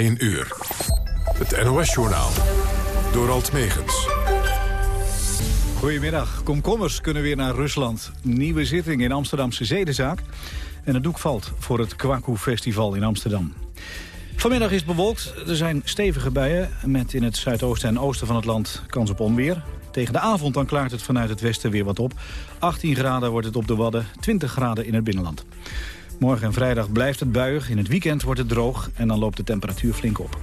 1 uur. Het NOS-journaal. Door Alt Megens. Goedemiddag. Komkommers kunnen weer naar Rusland. Nieuwe zitting in Amsterdamse Zedenzaak. En het doek valt voor het Kwaku Festival in Amsterdam. Vanmiddag is het bewolkt. Er zijn stevige buien met in het zuidoosten en oosten van het land kans op onweer. Tegen de avond dan klaart het vanuit het westen weer wat op. 18 graden wordt het op de Wadden, 20 graden in het binnenland. Morgen en vrijdag blijft het buiig. In het weekend wordt het droog en dan loopt de temperatuur flink op.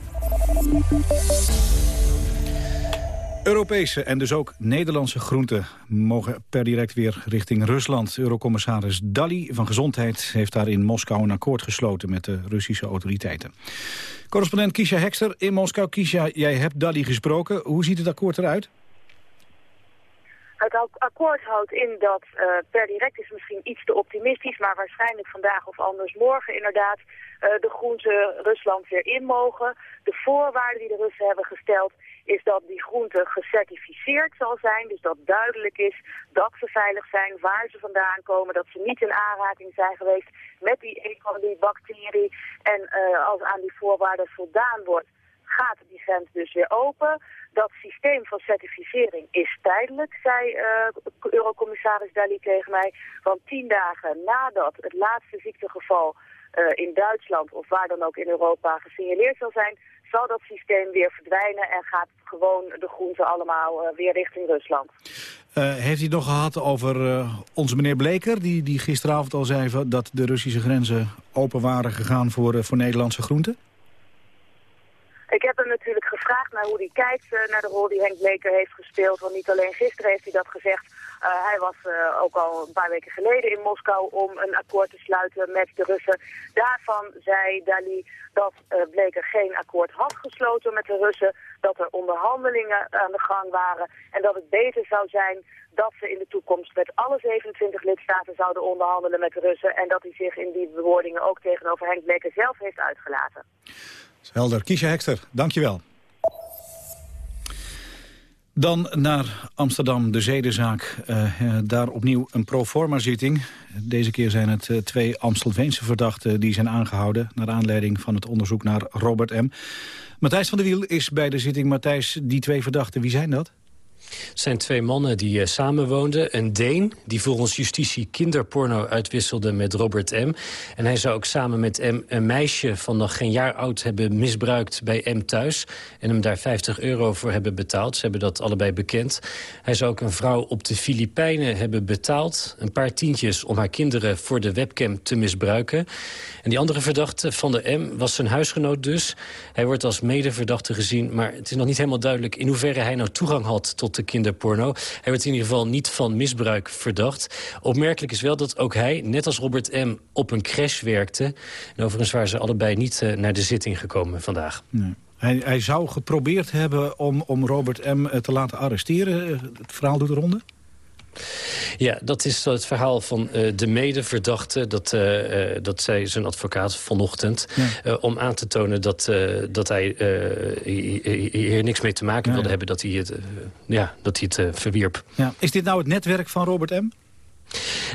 Europese en dus ook Nederlandse groenten mogen per direct weer richting Rusland. Eurocommissaris Dalli van Gezondheid heeft daar in Moskou een akkoord gesloten met de Russische autoriteiten. Correspondent Kisha Hekster in Moskou. Kisha, jij hebt Dalli gesproken. Hoe ziet het akkoord eruit? Het akkoord houdt in dat uh, per direct is misschien iets te optimistisch, maar waarschijnlijk vandaag of anders morgen inderdaad uh, de groenten Rusland weer in mogen. De voorwaarden die de Russen hebben gesteld is dat die groente gecertificeerd zal zijn. Dus dat duidelijk is dat ze veilig zijn, waar ze vandaan komen. Dat ze niet in aanraking zijn geweest met die E. coli bacterie. En uh, als aan die voorwaarden voldaan wordt, gaat die grens dus weer open. Dat systeem van certificering is tijdelijk, zei uh, Eurocommissaris Dali tegen mij. Want tien dagen nadat het laatste ziektegeval uh, in Duitsland of waar dan ook in Europa gesignaleerd zal zijn, zal dat systeem weer verdwijnen en gaat gewoon de groenten allemaal uh, weer richting Rusland. Heeft hij het nog gehad over onze meneer Bleker, die, die gisteravond al zei dat de Russische grenzen open waren gegaan voor, voor Nederlandse groenten? Ik heb hem natuurlijk gevraagd naar hoe hij kijkt uh, naar de rol die Henk Bleker heeft gespeeld. Want niet alleen gisteren heeft hij dat gezegd. Uh, hij was uh, ook al een paar weken geleden in Moskou om een akkoord te sluiten met de Russen. Daarvan zei Dali dat Bleker geen akkoord had gesloten met de Russen. Dat er onderhandelingen aan de gang waren. En dat het beter zou zijn dat ze in de toekomst met alle 27 lidstaten zouden onderhandelen met de Russen. En dat hij zich in die bewoordingen ook tegenover Henk Bleker zelf heeft uitgelaten. Helder. Kiesje Hekster, dankjewel. Dan naar Amsterdam, de zedenzaak. Uh, daar opnieuw een proforma-zitting. Deze keer zijn het uh, twee Amstelveense verdachten die zijn aangehouden... naar aanleiding van het onderzoek naar Robert M. Matthijs van der Wiel is bij de zitting. Matthijs, die twee verdachten, wie zijn dat? Het zijn twee mannen die uh, samenwoonden. Een Deen, die volgens justitie kinderporno uitwisselde met Robert M. En hij zou ook samen met M een meisje van nog geen jaar oud hebben misbruikt bij M thuis. En hem daar 50 euro voor hebben betaald. Ze hebben dat allebei bekend. Hij zou ook een vrouw op de Filipijnen hebben betaald. Een paar tientjes om haar kinderen voor de webcam te misbruiken. En die andere verdachte van de M was zijn huisgenoot dus. Hij wordt als medeverdachte gezien, maar het is nog niet helemaal duidelijk... in hoeverre hij nou toegang had tot de kinderporno. Hij werd in ieder geval niet van misbruik verdacht. Opmerkelijk is wel dat ook hij, net als Robert M., op een crash werkte. En overigens waren ze allebei niet uh, naar de zitting gekomen vandaag. Nee. Hij, hij, zou geprobeerd hebben om, om Robert M. te laten arresteren. Het verhaal doet de ronde? Ja, dat is het verhaal van uh, de medeverdachte. Dat, uh, uh, dat zei zijn advocaat vanochtend. Ja. om aan te tonen dat, dat hij hier niks mee te maken wilde ja, ja. hebben. Dat hij het, ja, dat hij het verwierp. Ja. Is dit nou het netwerk van Robert M.?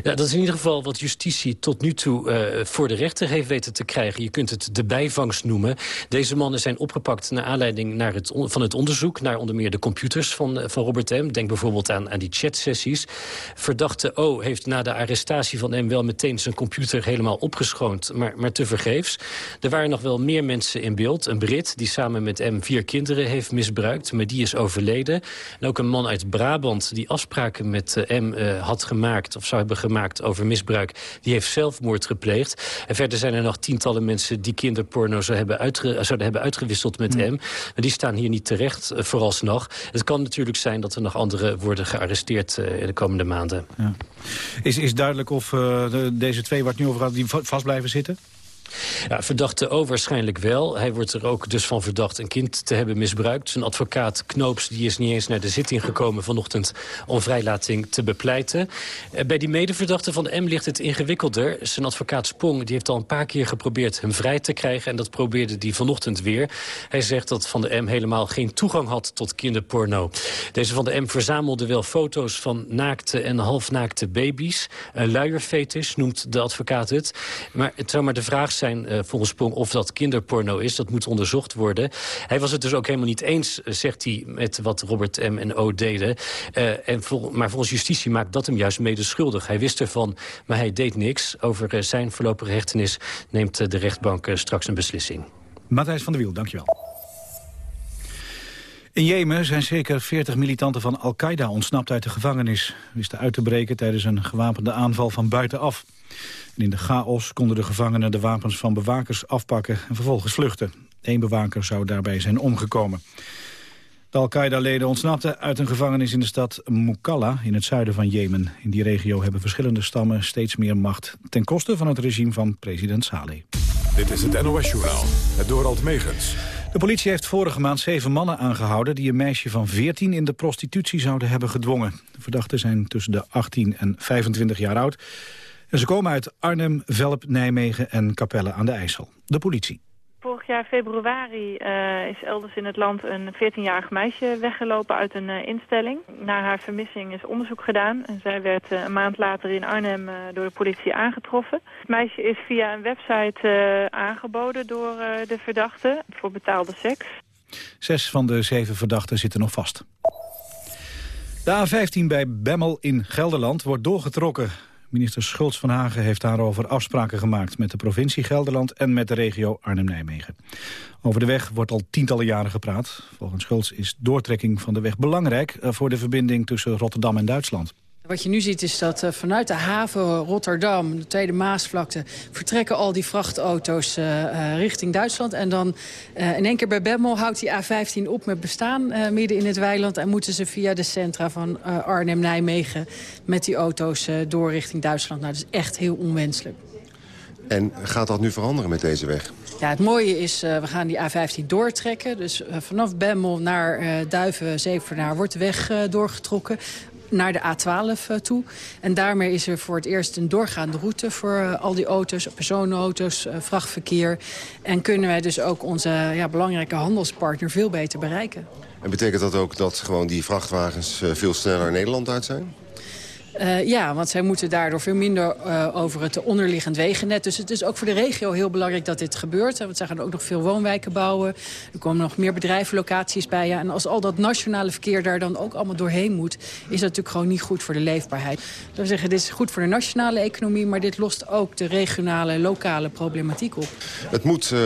Ja, dat is in ieder geval wat justitie tot nu toe uh, voor de rechter heeft weten te krijgen. Je kunt het de bijvangst noemen. Deze mannen zijn opgepakt naar aanleiding naar het van het onderzoek... naar onder meer de computers van, van Robert M. Denk bijvoorbeeld aan, die chatsessies. Verdachte O heeft na de arrestatie van M wel meteen zijn computer helemaal opgeschoond... maar, maar tevergeefs. Er waren nog wel meer mensen in beeld. Een Brit die samen met M vier kinderen heeft misbruikt... maar die is overleden. En ook een man uit Brabant die afspraken met uh, M had gemaakt of zou hebben gemaakt over misbruik... die heeft zelfmoord gepleegd. En verder zijn er nog tientallen mensen die kinderporno zouden hebben, zouden hebben uitgewisseld met hem. Maar die staan hier niet terecht, uh, vooralsnog. Het kan natuurlijk zijn dat er nog anderen worden gearresteerd uh, in de komende maanden. Ja. Is, is duidelijk of uh, de, deze twee waar het nu over gaat, die vast blijven zitten? Ja, verdachte O waarschijnlijk wel. Hij wordt er ook dus van verdacht een kind te hebben misbruikt. Zijn advocaat Knoops die is niet eens naar de zitting gekomen vanochtend... om vrijlating te bepleiten. Eh, bij die medeverdachte van M ligt het ingewikkelder. Zijn advocaat Spong die heeft al een paar keer geprobeerd hem vrij te krijgen... en dat probeerde hij vanochtend weer. Hij zegt dat Van de M helemaal geen toegang had tot kinderporno. Deze Van de M verzamelde wel foto's van naakte en halfnaakte baby's. Een luierfetus noemt de advocaat het. Maar het zou maar de vraag zijn zijn volgens Spong of dat kinderporno is. Dat moet onderzocht worden. Hij was het dus ook helemaal niet eens, zegt hij, met wat Robert M. en O deden. en maar volgens justitie maakt dat hem juist mede schuldig. Hij wist ervan, maar hij deed niks. Over zijn voorlopige hechtenis neemt de rechtbank straks een beslissing. Matthijs van der Wiel, dankjewel. In Jemen zijn zeker 40 militanten van Al-Qaeda ontsnapt uit de gevangenis. Wisten uit te breken tijdens een gewapende aanval van buitenaf. En in de chaos konden de gevangenen de wapens van bewakers afpakken en vervolgens vluchten. Eén bewaker zou daarbij zijn omgekomen. De Al-Qaeda-leden ontsnapten uit een gevangenis in de stad Mukalla in het zuiden van Jemen. In die regio hebben verschillende stammen steeds meer macht ten koste van het regime van president Saleh. Dit is het NOS-journaal, het Dorald Megens. De politie heeft vorige maand zeven mannen aangehouden... die een meisje van 14 in de prostitutie zouden hebben gedwongen. De verdachten zijn tussen de 18 en 25 jaar oud. En ze komen uit Arnhem, Velp, Nijmegen en Capelle aan de IJssel. De politie. Vorig jaar februari uh, is elders in het land een 14-jarig meisje weggelopen uit een uh, instelling. Naar haar vermissing is onderzoek gedaan en zij werd uh, een maand later in Arnhem door de politie aangetroffen. Het meisje is via een website aangeboden door de verdachte voor betaalde seks. Zes van de zeven verdachten zitten nog vast. De A15 bij Bemmel in Gelderland wordt doorgetrokken. Minister Schultz van Hagen heeft daarover afspraken gemaakt... met de provincie Gelderland en met de regio Arnhem-Nijmegen. Over de weg wordt al tientallen jaren gepraat. Volgens Schultz is doortrekking van de weg belangrijk... Eh, voor de verbinding tussen Rotterdam en Duitsland. Wat je nu ziet is dat uh, vanuit de haven Rotterdam, de Tweede Maasvlakte... vertrekken al die vrachtauto's uh, uh, richting Duitsland. En dan in één keer bij Bemmel houdt die A15 op met bestaan midden in het weiland... en moeten ze via de centra van Arnhem-Nijmegen met die auto's door richting Duitsland. Nou, dat is echt heel onwenselijk. En gaat dat nu veranderen met deze weg? Ja, het mooie is, uh, we gaan die A15 doortrekken. Dus uh, vanaf Bemmel naar uh, Duiven, Zevenaar wordt de weg doorgetrokken naar de A12 eh, toe. En daarmee is er voor het eerst een doorgaande route voor eh, al die auto's, personenauto's, eh, vrachtverkeer. En kunnen wij dus ook onze ja, belangrijke handelspartner veel beter bereiken. En betekent dat ook dat gewoon die vrachtwagens veel sneller Nederland uit zijn? Uh, ja, want zij moeten daardoor veel minder uh, over het onderliggend wegennet. Dus het is ook voor de regio heel belangrijk dat dit gebeurt. Want zij gaan ook nog veel woonwijken bouwen. Er komen nog meer bedrijvenlocaties bij. Ja. En als al dat nationale verkeer daar dan ook allemaal doorheen moet... is dat natuurlijk gewoon niet goed voor de leefbaarheid. Dat zeggen, dit is goed voor de nationale economie... maar dit lost ook de regionale, lokale problematiek op. Het moet uh,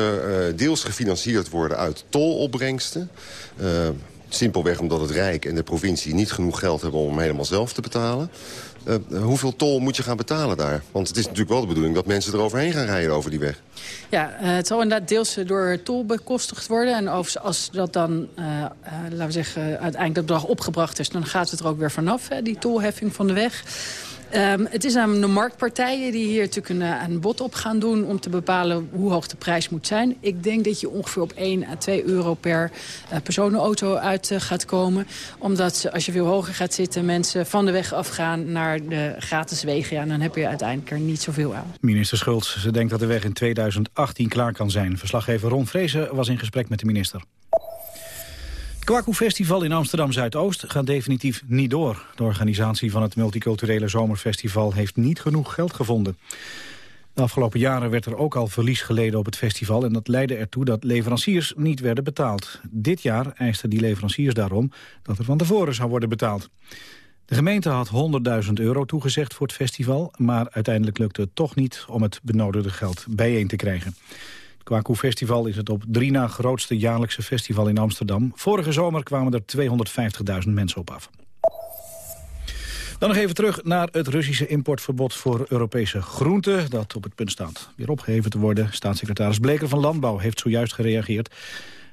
deels gefinancierd worden uit tolopbrengsten... Simpelweg omdat het Rijk en de provincie niet genoeg geld hebben om helemaal zelf te betalen. Uh, hoeveel tol moet je gaan betalen daar? Want het is natuurlijk wel de bedoeling dat mensen eroverheen gaan rijden over die weg. Ja, uh, het zal inderdaad deels door tol bekostigd worden. En als dat dan, laten we zeggen, uiteindelijk dat bedrag opgebracht is... dan gaat het er ook weer vanaf, hè, die tolheffing van de weg. Um, het is aan de marktpartijen die hier natuurlijk een, een eh, bod op gaan doen... om te bepalen hoe hoog de prijs moet zijn. Ik denk dat je ongeveer op 1 à 2 euro per uh, personenauto uit uh, gaat komen. Omdat als je veel hoger gaat zitten... mensen van de weg afgaan naar de gratis wegen... Ja, dan heb je uiteindelijk er niet zoveel aan. Minister Schultz, ze denkt dat de weg in 2018 klaar kan zijn. Verslaggever Ron Vrezen was in gesprek met de minister. Kwaku Festival in Amsterdam-Zuidoost gaat definitief niet door. De organisatie van het multiculturele zomerfestival heeft niet genoeg geld gevonden. De afgelopen jaren werd er ook al verlies geleden op het festival... en dat leidde ertoe dat leveranciers niet werden betaald. Dit jaar eisten die leveranciers daarom dat er van tevoren zou worden betaald. De gemeente had 100.000 euro toegezegd voor het festival... maar uiteindelijk lukte het toch niet om het benodigde geld bijeen te krijgen. Kwaku Festival is het op drie na grootste jaarlijkse festival in Amsterdam. Vorige zomer kwamen er 250.000 mensen op af. Dan nog even terug naar het Russische importverbod voor Europese groenten... dat op het punt staat weer opgeheven te worden. Staatssecretaris Bleker van Landbouw heeft zojuist gereageerd.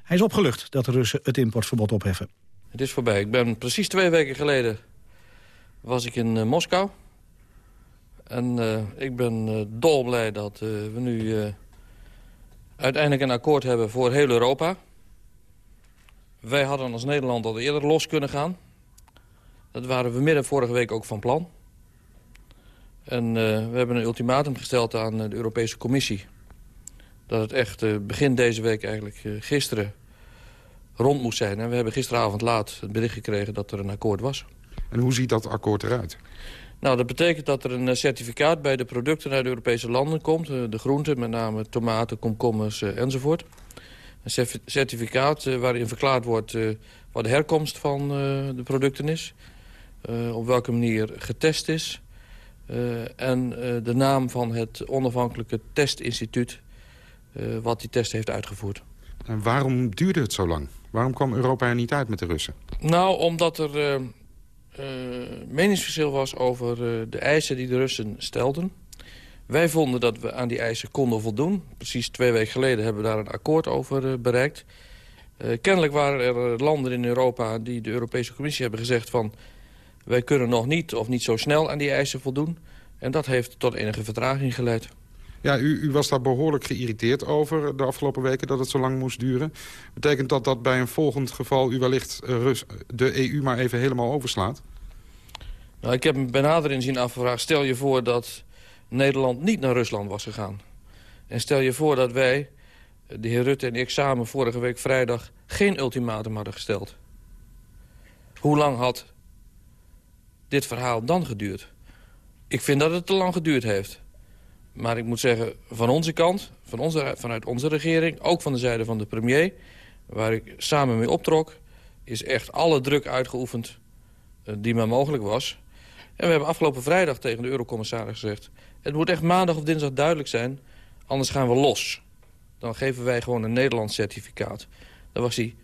Hij is opgelucht dat de Russen het importverbod opheffen. Het is voorbij. Ik ben precies twee weken geleden was ik in uh, Moskou. En uh, ik ben uh, dolblij dat we nu uiteindelijk een akkoord hebben voor heel Europa. Wij hadden als Nederland al eerder los kunnen gaan. Dat waren we midden vorige week ook van plan. En uh, we hebben een ultimatum gesteld aan de Europese Commissie. Dat het echt uh, begin deze week eigenlijk gisteren rond moest zijn. En we hebben gisteravond laat het bericht gekregen dat er een akkoord was. En hoe ziet dat akkoord eruit? Nou, dat betekent dat er een certificaat bij de producten uit de Europese landen komt. De groenten, met name tomaten, komkommers enzovoort. Een certificaat waarin verklaard wordt wat de herkomst van de producten is. op welke manier getest is. en de naam van het onafhankelijke testinstituut wat die test heeft uitgevoerd. En waarom duurde het zo lang? Waarom kwam Europa er niet uit met de Russen? Nou, omdat er meningsverschil was over uh, de eisen die de Russen stelden. Wij vonden dat we aan die eisen konden voldoen. Precies twee weken geleden hebben we daar een akkoord over bereikt. kennelijk waren er landen in Europa die de Europese Commissie hebben gezegd van... wij kunnen nog niet of niet zo snel aan die eisen voldoen. En dat heeft tot enige vertraging geleid. Ja, u, u, was daar behoorlijk geïrriteerd over de afgelopen weken dat het zo lang moest duren. Betekent dat dat bij een volgend geval u wellicht eh, de EU maar even helemaal overslaat? Nou, ik heb me bij nader inzien afgevraagd. Stel je voor dat Nederland niet naar Rusland was gegaan. En stel je voor dat wij, de heer Rutte en ik samen vorige week vrijdag... geen ultimatum hadden gesteld. Hoe lang had dit verhaal dan geduurd? Ik vind dat het te lang geduurd heeft. Maar ik moet zeggen, van onze kant, van onze, vanuit onze regering... ook van de zijde van de premier, waar ik samen mee optrok... is echt alle druk uitgeoefend uh, die maar mogelijk was. En we hebben afgelopen vrijdag tegen de eurocommissaris gezegd... het moet echt maandag of dinsdag duidelijk zijn, anders gaan we los. Dan geven wij gewoon een Nederlands certificaat. Daar was hij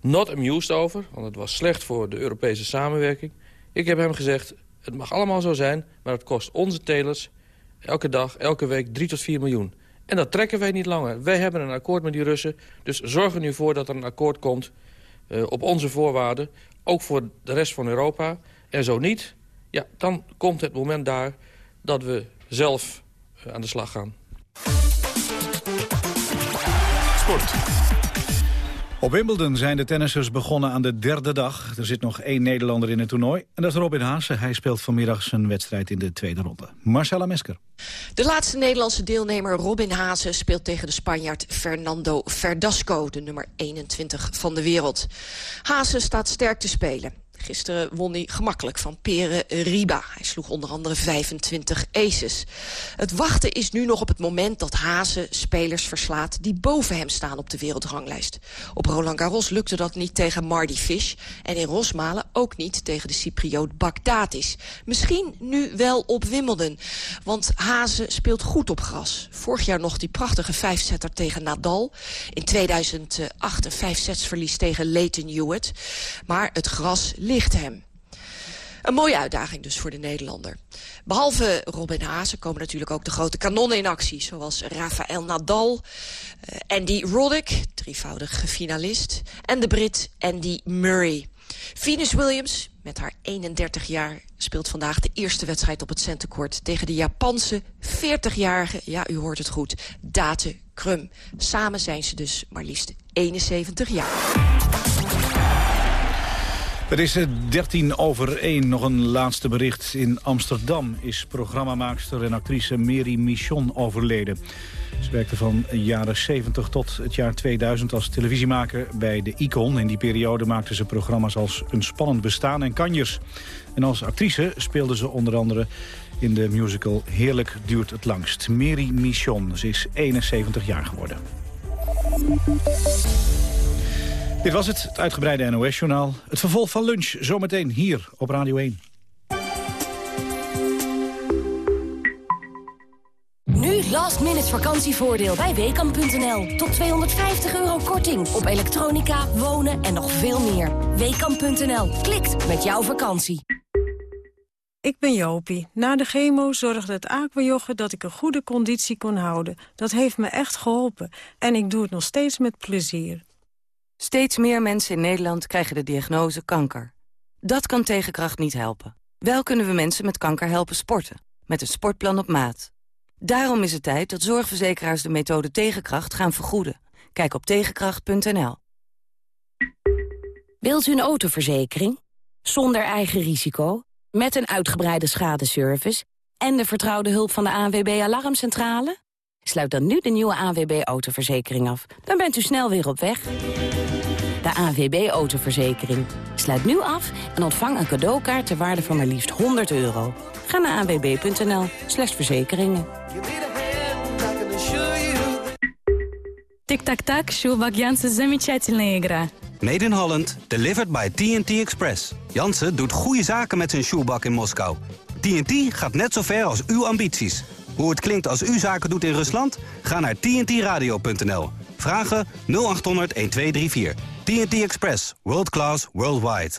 not amused over, want het was slecht voor de Europese samenwerking. Ik heb hem gezegd, het mag allemaal zo zijn, maar het kost onze telers Elke dag, elke week 3 tot 4 miljoen. En dat trekken wij niet langer. Wij hebben een akkoord met die Russen. Dus zorg er nu voor dat er een akkoord komt uh, op onze voorwaarden. Ook voor de rest van Europa. En zo niet, ja, dan komt het moment daar dat we zelf uh, aan de slag gaan. Op Wimbledon zijn de tennissers begonnen aan de derde dag. Er zit nog één Nederlander in het toernooi. En dat is Robin Haase. Hij speelt vanmiddag zijn wedstrijd in de tweede ronde. Marcella Mesker. De laatste Nederlandse deelnemer Robin Haase speelt tegen de Spanjaard Fernando Verdasco, de nummer 21 van de wereld. Haase staat sterk te spelen. Gisteren won hij gemakkelijk van Pere Riba. Hij sloeg onder andere 25 aces. Het wachten is nu nog op het moment dat Hazen spelers verslaat... die boven hem staan op de wereldranglijst. Op Roland Garros lukte dat niet tegen Marty Fish... en in Rosmalen ook niet tegen de Cypriot Bagdatis. Misschien nu wel op Wimbledon. Want Hazen speelt goed op gras. Vorig jaar nog die prachtige vijfzetter tegen Nadal. In 2008 een vijfsetsverlies tegen Leighton Hewitt. Maar het gras ligt hem. Een mooie uitdaging dus voor de Nederlander. Behalve Robin Haase komen natuurlijk ook de grote kanonnen in actie... zoals Rafael Nadal, uh, Andy Roddick, drievoudig finalist... en de Brit Andy Murray. Venus Williams, met haar 31 jaar, speelt vandaag de eerste wedstrijd op het centercourt... tegen de Japanse 40-jarige, ja, u hoort het goed, Date Krum. Samen zijn ze dus maar liefst 71 jaar. Het is 13 over 1. Nog een laatste bericht. In Amsterdam is programmamaakster en actrice Mary Michon overleden. Ze werkte van jaren 70 tot het jaar 2000 als televisiemaker bij de Icon. In die periode maakte ze programma's als Een Spannend Bestaan en Kanjers. En als actrice speelde ze onder andere in de musical Heerlijk duurt het langst. Mary Michon, ze is 71 jaar geworden. Dit was het, het uitgebreide NOS-journaal. Het vervolg van lunch zometeen hier op Radio 1. Nu last minute vakantievoordeel bij Weekamp.nl. Tot 250 euro korting op elektronica, wonen en nog veel meer. Weekamp.nl. Klikt met jouw vakantie. Ik ben Jopie. Na de chemo zorgde het aquajoggen dat ik een goede conditie kon houden. Dat heeft me echt geholpen. En ik doe het nog steeds met plezier. Steeds meer mensen in Nederland krijgen de diagnose kanker. Dat kan Tegenkracht niet helpen. Wel kunnen we mensen met kanker helpen sporten. Met een sportplan op maat. Daarom is het tijd dat zorgverzekeraars de methode Tegenkracht gaan vergoeden. Kijk op tegenkracht.nl. Wilt u een autoverzekering? Zonder eigen risico? Met een uitgebreide schadeservice? En de vertrouwde hulp van de ANWB Alarmcentrale? Sluit dan nu de nieuwe ANWB autoverzekering af. Dan bent u snel weer op weg. De ANWB autoverzekering. Sluit nu af en ontvang een cadeaukaart ter waarde van maar liefst 100 euro. Ga naar anwb.nl slash verzekeringen. Тик-так-так, Шулбак Jansen, замечательная игра. Made in Holland, delivered by TNT Express. Jansen doet goede zaken met zijn shoebak in Moskou. TNT gaat net zo ver als uw ambities. Hoe het klinkt als u zaken doet in Rusland? Ga naar tntradio.nl. Vragen 0800 1234. TNT Express. World class, worldwide.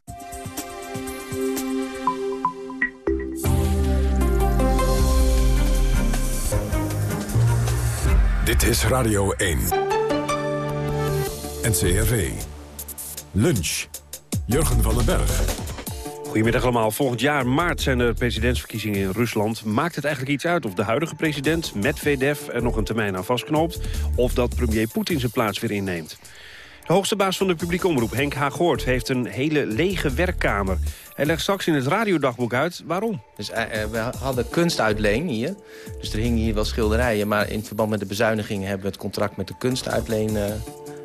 Dit is Radio 1. NCRV. Lunch. Jurgen van den Berg. Goedemiddag allemaal. Volgend jaar maart zijn er presidentsverkiezingen in Rusland. Maakt het eigenlijk iets uit of de huidige president Medvedev er nog een termijn aan vastknoopt... of dat premier Poetin zijn plaats weer inneemt? De hoogste baas van de publieke omroep, Henk Hagoort, heeft een hele lege werkkamer. Hij legt straks in het radiodagboek uit waarom. Dus, uh, we hadden kunstuitleen hier. Dus er hingen hier wel schilderijen. Maar in verband met de bezuinigingen hebben we het contract met de kunstuitleen uh,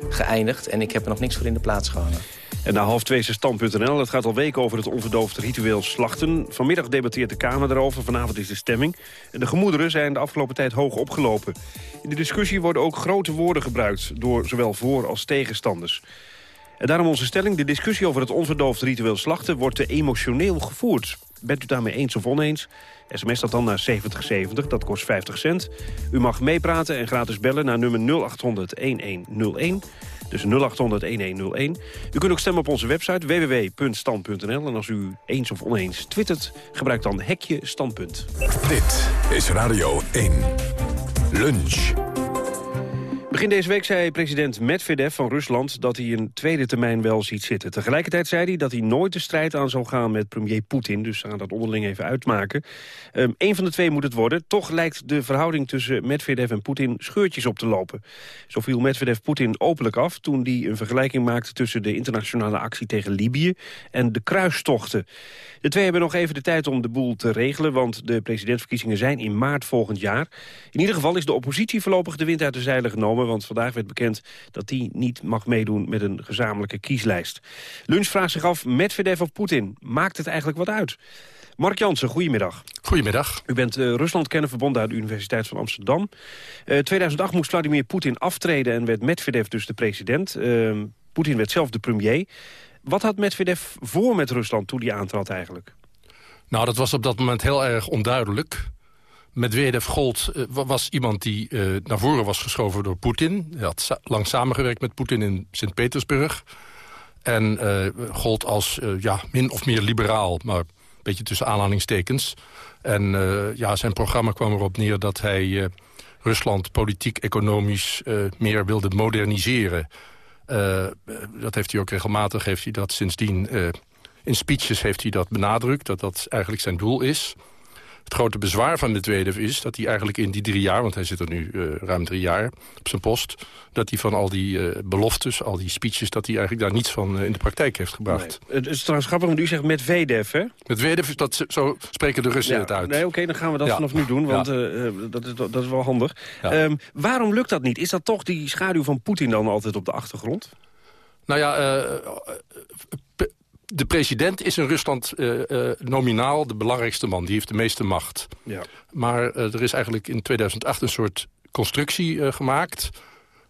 geëindigd. En ik heb er nog niks voor in de plaats gehangen. En na half twee is stand.nl. Het gaat al weken over het onverdoofd ritueel slachten. Vanmiddag debatteert de Kamer erover. Vanavond is de stemming. En de gemoederen zijn de afgelopen tijd hoog opgelopen. In de discussie worden ook grote woorden gebruikt... door zowel voor- als tegenstanders. En daarom onze stelling. De discussie over het onverdoofd ritueel slachten... wordt te emotioneel gevoerd. Bent u daarmee eens of oneens? SMS dat dan naar 7070, dat kost 50 cent. U mag meepraten en gratis bellen naar nummer 0800-1101. Dus 0800-1101. U kunt ook stemmen op onze website www.stand.nl. En als u eens of oneens twittert, gebruik dan hekje standpunt. Dit is Radio 1. Lunch. Begin deze week zei president Medvedev van Rusland dat hij een tweede termijn wel ziet zitten. Tegelijkertijd zei hij dat hij nooit de strijd aan zou gaan met premier Poetin. Dus aan dat onderling even uitmaken. Um, Eén van de twee moet het worden. Toch lijkt de verhouding tussen Medvedev en Poetin scheurtjes op te lopen. Zo viel Medvedev Poetin openlijk af toen hij een vergelijking maakte tussen de internationale actie tegen Libië en de kruistochten. De twee hebben nog even de tijd om de boel te regelen, want de presidentsverkiezingen zijn in maart volgend jaar. In ieder geval is de oppositie voorlopig de wind uit de zeilen genomen want vandaag werd bekend dat hij niet mag meedoen met een gezamenlijke kieslijst. Lunch vraagt zich af, Medvedev of Poetin, maakt het eigenlijk wat uit? Mark Jansen, goedemiddag. Goedemiddag. U bent uh, Rusland-kenner verbonden aan de Universiteit van Amsterdam. Uh, 2008 moest Vladimir Poetin aftreden en werd Medvedev dus de president. Uh, Poetin werd zelf de premier. Wat had Medvedev voor met Rusland toen hij aantrad eigenlijk? Nou, dat was op dat moment heel erg onduidelijk. Medvedev gold uh, was iemand die uh, naar voren was geschoven door Poetin. Hij had lang samengewerkt met Poetin in Sint-Petersburg. En uh, gold als ja, min of meer liberaal, maar een beetje tussen aanhalingstekens. En ja, zijn programma kwam erop neer dat hij Rusland politiek, economisch meer wilde moderniseren. dat heeft hij ook regelmatig, heeft hij dat sindsdien... in speeches heeft hij dat benadrukt, dat dat eigenlijk zijn doel is... Het grote bezwaar van Medvedev is dat hij eigenlijk in die drie jaar... want hij zit er nu uh, ruim drie jaar op zijn post... dat hij van al die uh, beloftes, al die speeches... dat hij eigenlijk daar niets van uh, in de praktijk heeft gebracht. Nee. Het is trouwens grappig, want u zegt Medvedev, hè? Medvedev, dat, zo spreken de Russen ja, het uit. Nee, oké, okay, dan gaan we dat ja. vanaf nu doen, want ja. dat, is, dat is wel handig. Um, waarom lukt dat niet? Is dat toch die schaduw van Poetin dan altijd op de achtergrond? Nou ja, de president is in Rusland uh, uh, nominaal de belangrijkste man. Die heeft de meeste macht. Ja. Maar uh, er is eigenlijk in 2008 een soort constructie gemaakt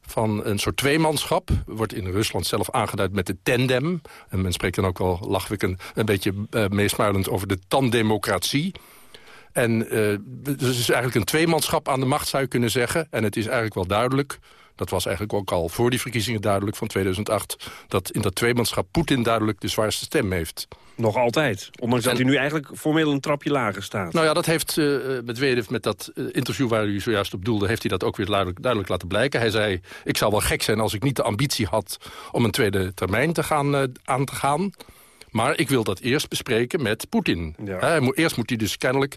van een soort tweemanschap. Wordt in Rusland zelf aangeduid met de tandem. En men spreekt dan ook wel lachwekkend een beetje meesmuilend over de tandemocratie. En dus is eigenlijk een tweemanschap aan de macht, zou je kunnen zeggen. En het is eigenlijk wel duidelijk dat was eigenlijk ook al voor die verkiezingen duidelijk van 2008... dat in dat tweemanschap Poetin duidelijk de zwaarste stem heeft. Nog altijd. Ondanks en, dat hij nu eigenlijk formeel een trapje lager staat. Nou ja, dat heeft uh, Medvedev met dat uh, interview waar u zojuist op doelde... heeft hij dat ook weer duidelijk, duidelijk laten blijken. Hij zei, ik zou wel gek zijn als ik niet de ambitie had... om een tweede termijn te gaan, uh, aan te gaan. Maar ik wil dat eerst bespreken met Poetin. Ja. Eerst moet hij dus kennelijk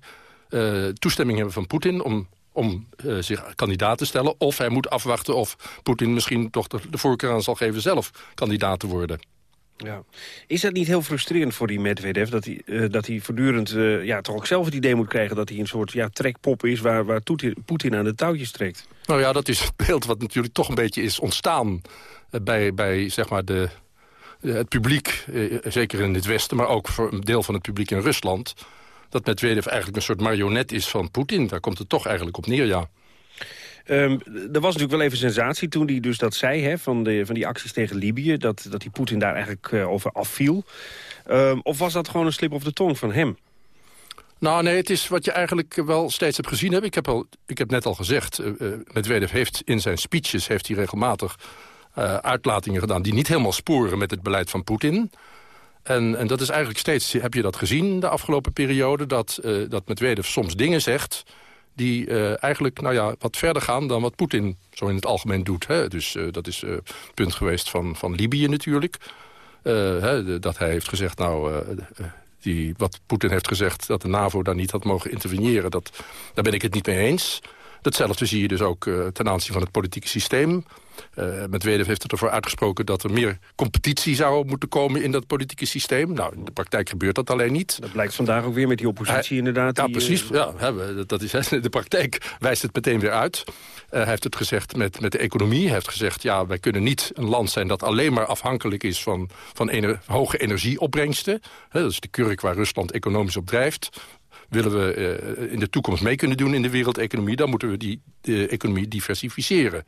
toestemming hebben van Poetin... om om uh, zich kandidaat te stellen. Of hij moet afwachten of Poetin misschien toch de, de voorkeur aan zal geven zelf kandidaat te worden. Ja. Is dat niet heel frustrerend voor die Medvedev... dat hij, uh, dat hij voortdurend uh, ja, toch ook zelf het idee moet krijgen... dat hij een soort ja, trekpop is waar, waar Poetin aan de touwtjes trekt? Nou ja, dat is het beeld wat natuurlijk toch een beetje is ontstaan... Uh, bij, bij zeg maar de, het publiek, zeker in het Westen... maar ook voor een deel van het publiek in Rusland dat Medvedev eigenlijk een soort marionet is van Poetin. Daar komt het toch eigenlijk op neer, ja. Um, er was natuurlijk wel even sensatie toen hij dus dat zei... Hè, van, de, van die acties tegen Libië, dat, dat die Poetin daar eigenlijk uh, over afviel. Um, of was dat gewoon een slip of de tong van hem? Nou nee, het is wat je eigenlijk wel steeds hebt gezien. Ik, heb al, ik heb net al gezegd, uh, Medvedev heeft in zijn speeches... heeft hij regelmatig uh, uitlatingen gedaan... die niet helemaal sporen met het beleid van Poetin... En, en dat is eigenlijk steeds, heb je dat gezien de afgelopen periode... dat, uh, dat Medvedev soms dingen zegt die uh, eigenlijk nou ja, wat verder gaan dan wat Poetin zo in het algemeen doet. Hè. Dus uh, dat is het punt geweest van, van Libië natuurlijk. Hè, dat hij heeft gezegd, nou, die, wat Poetin heeft gezegd... dat de NAVO daar niet had mogen interveneren, dat, daar ben ik het niet mee eens. Datzelfde zie je dus ook ten aanzien van het politieke systeem. Uh, Medvedev heeft ervoor uitgesproken dat er meer competitie zou moeten komen in dat politieke systeem. Nou, in de praktijk gebeurt dat alleen niet. Dat blijkt vandaag ook weer met die oppositie hij, inderdaad. Ja, die, precies. Ja, dat is, de praktijk wijst het meteen weer uit. Uh, hij heeft het gezegd met, met de economie. Hij heeft gezegd, ja, wij kunnen niet een land zijn dat alleen maar afhankelijk is van, van ener, hoge energieopbrengsten. dat is de kurk waar Rusland economisch op drijft willen we uh, in de toekomst mee kunnen doen in de wereldeconomie... dan moeten we die economie diversificeren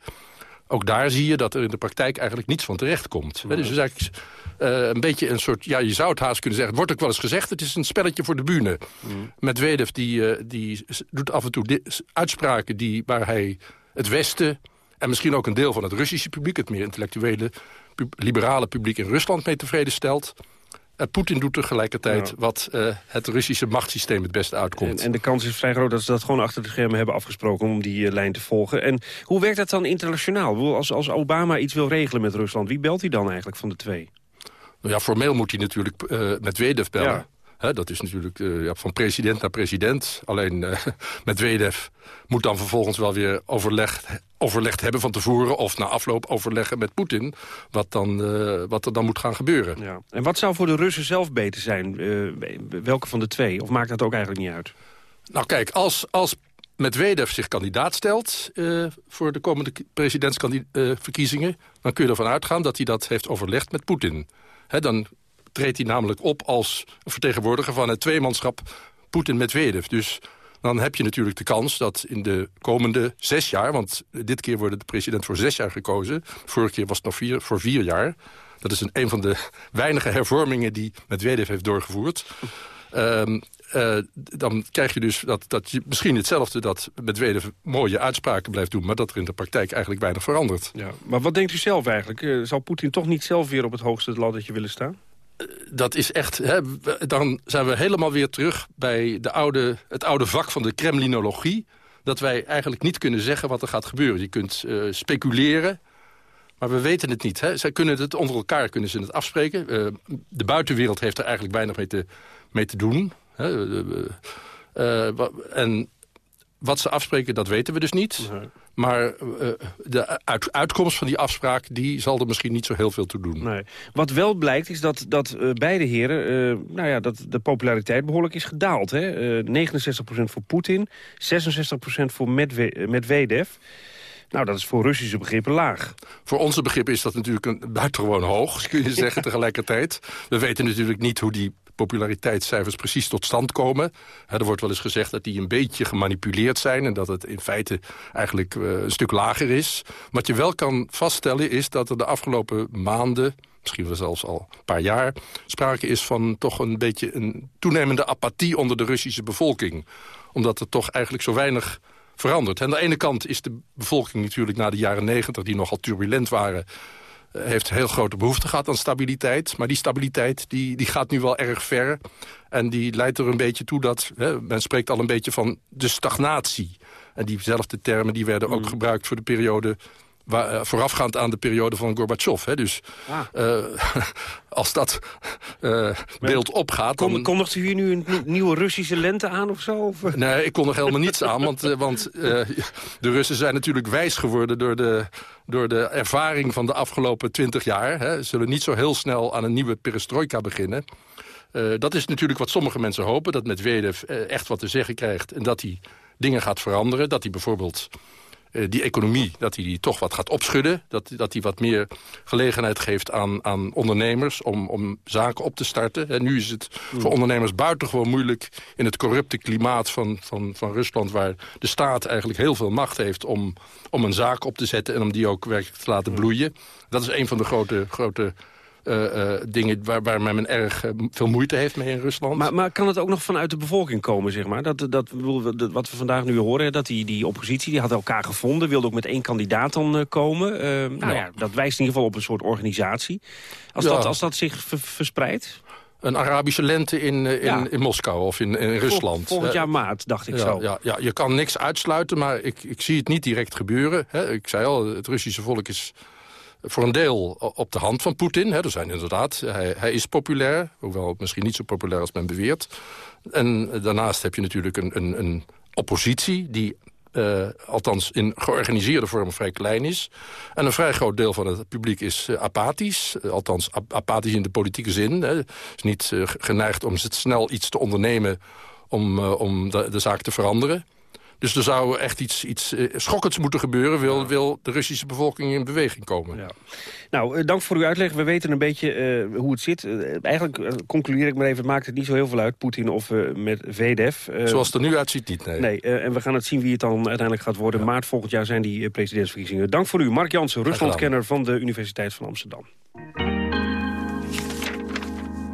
ook daar zie je dat er in de praktijk eigenlijk niets van terecht komt. Ja. Dus het is eigenlijk uh, een beetje een soort... Ja, je zou het haast kunnen zeggen. Het wordt ook wel eens gezegd, het is een spelletje voor de bühne. Mm. Medvedev die, uh, die doet af en toe uitspraken die, waar hij het Westen... en misschien ook een deel van het Russische publiek... het meer intellectuele, pub liberale publiek in Rusland mee tevreden stelt... Uh, Poetin doet tegelijkertijd ja. wat uh, het Russische machtssysteem het beste uitkomt. En, en, de kans is vrij groot dat ze dat gewoon achter de schermen hebben afgesproken... om die uh, lijn te volgen. En hoe werkt dat dan internationaal? Als, als Obama iets wil regelen met Rusland, wie belt hij dan eigenlijk van de twee? Nou ja, formeel moet hij natuurlijk Medvedev bellen. Ja. He, dat is natuurlijk uh, ja, van president naar president. Alleen uh, Medvedev moet dan vervolgens wel weer overlegd, overlegd hebben van tevoren... of na afloop overleggen met Poetin wat, dan, uh, wat er dan moet gaan gebeuren. Ja. En wat zou voor de Russen zelf beter zijn? welke van de twee? Of maakt dat ook eigenlijk niet uit? Nou kijk, als, als Medvedev zich kandidaat stelt voor de komende presidentsverkiezingen... dan kun je ervan uitgaan dat hij dat heeft overlegd met Poetin. He, dan treedt hij namelijk op als vertegenwoordiger van het tweemanschap Poetin-Medvedev. Dus dan heb je natuurlijk de kans dat in de komende zes jaar... want dit keer wordt de president voor zes jaar gekozen. Vorige keer was het nog vier, voor vier jaar. Dat is een, een van de weinige hervormingen die Medvedev heeft doorgevoerd. Um, uh, dan krijg je dus dat, dat je misschien hetzelfde... dat Medvedev mooie uitspraken blijft doen... maar dat er in de praktijk eigenlijk weinig verandert. Ja, maar wat denkt u zelf eigenlijk? Uh, zal Poetin toch niet zelf weer op het hoogste laddertje willen staan? Dat is echt... Hè, dan zijn we helemaal weer terug bij de oude, het oude vak van de Kremlinologie. Dat wij eigenlijk niet kunnen zeggen wat er gaat gebeuren. Je kunt uh, speculeren, maar we weten het niet. Hè. Zij kunnen het onder elkaar kunnen ze het afspreken. Uh, de buitenwereld heeft er eigenlijk weinig mee te, mee te doen. Hè. Uh, en wat ze afspreken, dat weten we dus niet. Maar uh, de uit, uitkomst van die afspraak... die zal er misschien niet zo heel veel toe doen. Nee. Wat wel blijkt is dat, dat uh, beide heren... Uh, nou ja, dat de populariteit behoorlijk is gedaald. Hè? 69% voor Poetin, 66% voor Medve Medvedev. Nou, dat is voor Russische begrippen laag. Voor onze begrippen is dat natuurlijk een buitengewoon hoog, kun je zeggen, tegelijkertijd. We weten natuurlijk niet hoe die populariteitscijfers precies tot stand komen. er wordt wel eens gezegd dat die een beetje gemanipuleerd zijn... en dat het in feite eigenlijk uh, een stuk lager is. Wat je wel kan vaststellen is dat er de afgelopen maanden misschien wel zelfs al een paar jaar... sprake is van toch een beetje een toenemende apathie onder de Russische bevolking. Omdat er toch eigenlijk zo weinig verandert. En aan de ene kant is de bevolking natuurlijk na de jaren negentig... die nogal turbulent waren heeft heel grote behoefte gehad aan stabiliteit. Maar die stabiliteit die, die gaat nu wel erg ver. En die leidt er een beetje toe dat... Hè, men spreekt al een beetje van de stagnatie. En diezelfde termen die werden ook mm. gebruikt voor de periode... Waar, uh, voorafgaand aan de periode van Gorbachev. Hè. Dus ah. uh, als dat uh, beeld opgaat... Kom, dan... Kondigt u hier nu een nieuwe Russische lente aan of zo? Of? Nee, ik kon nog helemaal niets aan. Want, want de Russen zijn natuurlijk wijs geworden... door de, door de ervaring van de afgelopen twintig jaar. Hè. Ze zullen niet zo heel snel aan een nieuwe perestroika beginnen. dat is natuurlijk wat sommige mensen hopen. Dat Medvedev echt wat te zeggen krijgt. En dat hij dingen gaat veranderen. Dat hij bijvoorbeeld eh, die economie, dat hij die toch wat gaat opschudden. Dat, dat hij wat meer gelegenheid geeft aan, aan ondernemers om, om zaken op te starten. En nu is het Hmm. voor ondernemers buitengewoon moeilijk... in het corrupte klimaat van, van, van Rusland... waar de staat eigenlijk heel veel macht heeft om, om een zaak op te zetten... en om die ook werkelijk te laten bloeien. Dat is een van de grote, grote eh, eh, dingen waar, waar men erg eh, veel moeite heeft mee in Rusland. Maar, maar kan het ook nog vanuit de bevolking komen, zeg maar? Dat, dat, wat we vandaag nu horen, dat die, die oppositie die had elkaar gevonden... wilde ook met één kandidaat dan komen. Eh, nou ja, dat wijst in ieder geval op een soort organisatie. Als, Ja. dat, als dat zich ver- verspreidt... Een Arabische lente in, in, Ja. in Moskou of in, in Rusland. volgend jaar maart, dacht ik ja, zo. Ja, ja, je kan niks uitsluiten, maar ik, ik zie het niet direct gebeuren. Hè. Ik zei al, het Russische volk is voor een deel op de hand van Poetin. Er zijn inderdaad, hij, hij is populair, hoewel misschien niet zo populair als men beweert. En daarnaast heb je natuurlijk een, een, een oppositie die... eh, althans in georganiseerde vorm vrij klein is. En een vrij groot deel van het publiek is eh, apathisch. Eh, althans ap- apathisch in de politieke zin. Hè. Is niet geneigd om snel iets te ondernemen om, om de zaak te veranderen. Dus er zou echt iets, iets eh, schokkends moeten gebeuren... Wil, wil de Russische bevolking in beweging komen. Nou, eh, dank voor uw uitleg. We weten een beetje eh, hoe het zit. Eigenlijk concludeer ik maar even, het maakt het niet zo heel veel uit... Poetin of met VDF. Zoals het er nu uitziet niet, nee. Nee, en we gaan het zien wie het dan uiteindelijk gaat worden. Maart volgend jaar zijn die presidentsverkiezingen. Dank voor u, Mark Jansen, Ruslandkenner van de Universiteit van Amsterdam.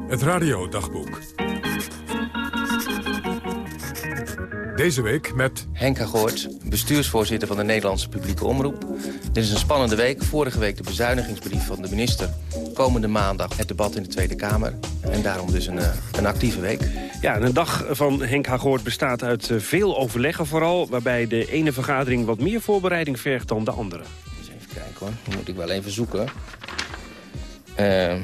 Het radiodagboek. Deze week met... Henk Goort, bestuursvoorzitter van de Nederlandse publieke omroep. Dit is een spannende week. Vorige week de bezuinigingsbrief van de minister. Komende maandag het debat in de Tweede Kamer. En daarom dus een, eh, een actieve week. Ja, en een dag van Henk Hagoort bestaat uit eh, veel overleggen vooral... waarbij de ene vergadering wat meer voorbereiding vergt dan de andere. Eens even kijken hoor. Dan moet ik wel even zoeken. Ehm,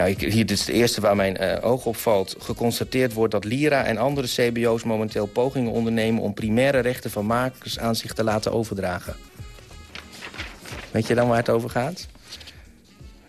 nou, hier is de eerste waar mijn eh, oog op valt. Geconstateerd wordt dat Lira en andere cbo's momenteel pogingen ondernemen... om primaire rechten van makers aan zich te laten overdragen. Weet je dan waar het over gaat?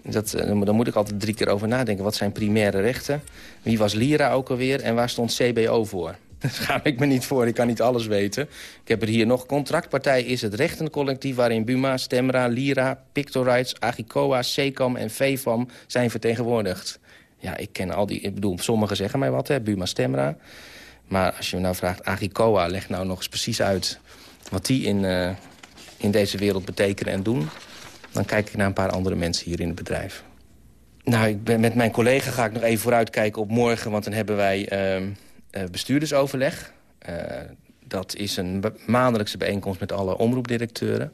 Dat, eh, dan moet ik altijd drie keer over nadenken. Wat zijn primaire rechten? Wie was Lira ook alweer? En waar stond CBO voor? Daar schaam ik me niet voor, ik kan niet alles weten. Ik heb er hier nog. Contractpartij is het rechtencollectief... waarin Buma, Stemra, Lira, Pictorights, Agicoa, Secam en VFAM zijn vertegenwoordigd. Ja, ik ken al die... Ik bedoel, sommigen zeggen mij wat, hè, Buma, Stemra. Maar als je me nou vraagt, Agicoa, leg nou nog eens precies uit... wat die in, eh, in deze wereld betekenen en doen... dan kijk ik naar een paar andere mensen hier in het bedrijf. Nou, ik met mijn collega ga ik nog even vooruitkijken op morgen... want dan hebben wij ehm, eh, bestuurdersoverleg. Eh, dat is een maandelijkse bijeenkomst met alle omroepdirecteuren.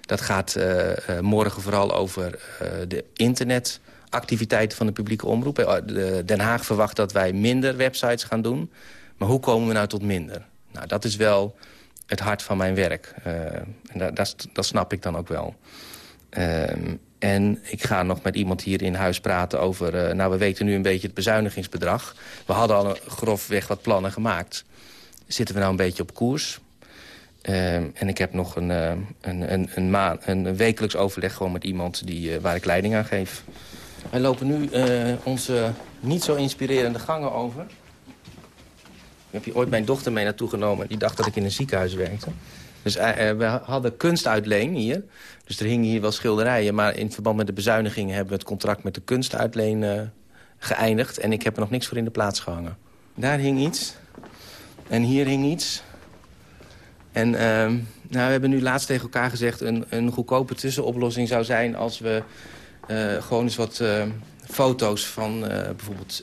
Dat gaat eh, eh, morgen vooral over eh, de internetactiviteiten van de publieke omroep. Eh, de- Den Haag verwacht dat wij minder websites gaan doen. Maar hoe komen we nou tot minder? Nou, dat is wel het hart van mijn werk. Eh, en dat, dat, dat snap ik dan ook wel. Ehm, en ik ga nog met iemand hier in huis praten over... eh, nou, we weten nu een beetje het bezuinigingsbedrag. We hadden al grofweg wat plannen gemaakt. Zitten we nou een beetje op koers? Ehm, en ik heb nog een, eh, een, een, een, maan, een wekelijks overleg gewoon met iemand die, eh, waar ik leiding aan geef. Wij lopen nu eh, onze niet zo inspirerende gangen over. Ik heb hier ooit mijn dochter mee naartoe genomen. Die dacht dat ik in een ziekenhuis werkte. Dus eh, eh, we hadden kunstuitleen hier. Dus er hingen hier wel schilderijen. Maar in verband met de bezuinigingen hebben we het contract met de kunstuitleen eh, geëindigd. En ik heb er nog niks voor in de plaats gehangen. Daar hing iets. En hier hing iets. En ehm, nou, we hebben nu laatst tegen elkaar gezegd... een, een goedkope tussenoplossing zou zijn als we gewoon eens wat eh, foto's van bijvoorbeeld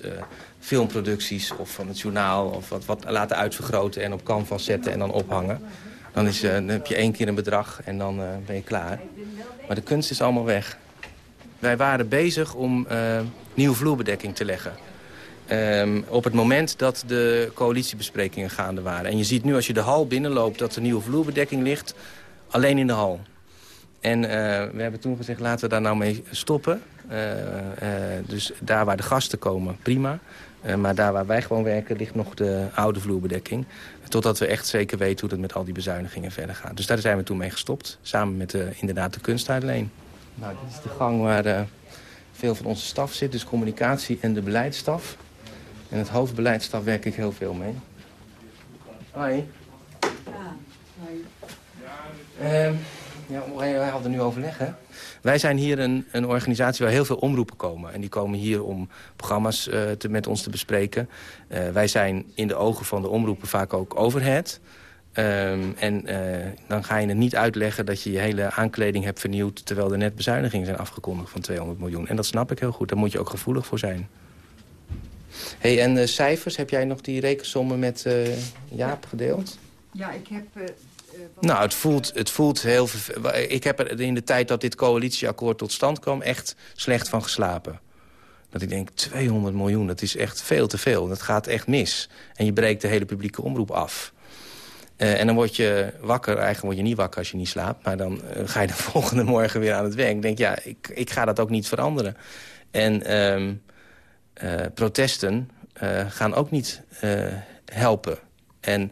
filmproducties... of van het journaal of wat, wat laten uitvergroten en op canvas zetten en dan ophangen. Dan, is, eh, dan heb je één keer een bedrag en dan eh, ben je klaar. Maar de kunst is allemaal weg. Wij waren bezig om eh, nieuwe vloerbedekking te leggen. Ehm, op het moment dat de coalitiebesprekingen gaande waren. En je ziet nu als je de hal binnenloopt dat er nieuwe vloerbedekking ligt. Alleen in de hal. En we hebben toen gezegd laten we daar nou mee stoppen. Dus daar waar de gasten komen, prima. Maar daar waar wij gewoon werken ligt nog de oude vloerbedekking. Totdat we echt zeker weten hoe het met al die bezuinigingen verder gaat. Dus daar zijn we toen mee gestopt. Samen met de, inderdaad de kunstuitleen. Nou, dit is de gang waar eh, veel van onze staf zit. Dus communicatie en de beleidsstaf. En het hoofdbeleidsstaf werk ik heel veel mee. Hoi. Ehm, ja, wij hadden nu overleg, hè? Wij zijn hier een, een organisatie waar heel veel omroepen komen. En die komen hier om programma's uh, te, met ons te bespreken. Uh, wij zijn in de ogen van de omroepen vaak ook overhead. Um, en uh, dan ga je het niet uitleggen dat je je hele aankleding hebt vernieuwd... terwijl er net bezuinigingen zijn afgekondigd van 200 miljoen. En dat snap ik heel goed. Daar moet je ook gevoelig voor zijn. hey, en cijfers, heb jij nog die rekensommen met Jaap gedeeld? Ja, ik heb... nou, het voelt, het voelt heel... Ik heb er in de tijd dat dit coalitieakkoord tot stand kwam... echt slecht van geslapen. Dat ik denk, 200 miljoen, dat is echt veel te veel. Dat gaat echt mis. En je breekt de hele publieke omroep af. Uh, en dan word je wakker, eigenlijk word je niet wakker als je niet slaapt... maar dan uh, ga je de volgende morgen weer aan het werk. Ik denk, ja, ik, ik ga dat ook niet veranderen. En um, uh, protesten gaan ook niet helpen. En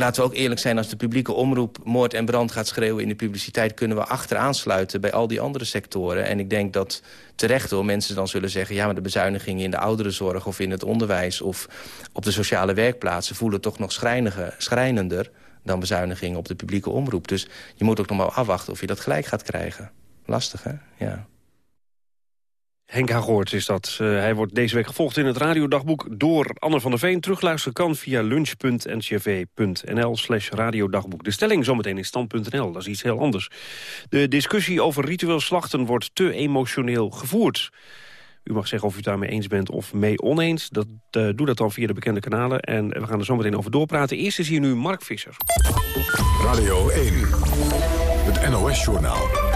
laten we ook eerlijk zijn, als de publieke omroep moord en brand gaat schreeuwen in de publiciteit... kunnen we achteraan sluiten bij al die andere sectoren. En ik denk dat terecht hoor, mensen dan zullen zeggen... ja, maar de bezuinigingen in de ouderenzorg of in het onderwijs... of op de sociale werkplaatsen voelen toch nog schrijnender... dan bezuinigingen op de publieke omroep. Dus je moet ook nog maar afwachten of je dat gelijk gaat krijgen. Lastig, hè? Ja. Henk Hagoort is dat. Uh, hij wordt deze week gevolgd in het radiodagboek door Anne van der Veen. Terugluisteren kan via lunch.ncv.nl slash radiodagboek. De stelling zometeen in stand.nl, dat is iets heel anders. De discussie over ritueel slachten wordt te emotioneel gevoerd. U mag zeggen of u daarmee eens bent of mee oneens. Dat, uh, doe dat dan via de bekende kanalen. En we gaan er zo meteen over doorpraten. Eerst is hier nu Mark Visser. Radio 1, het NOS-journaal.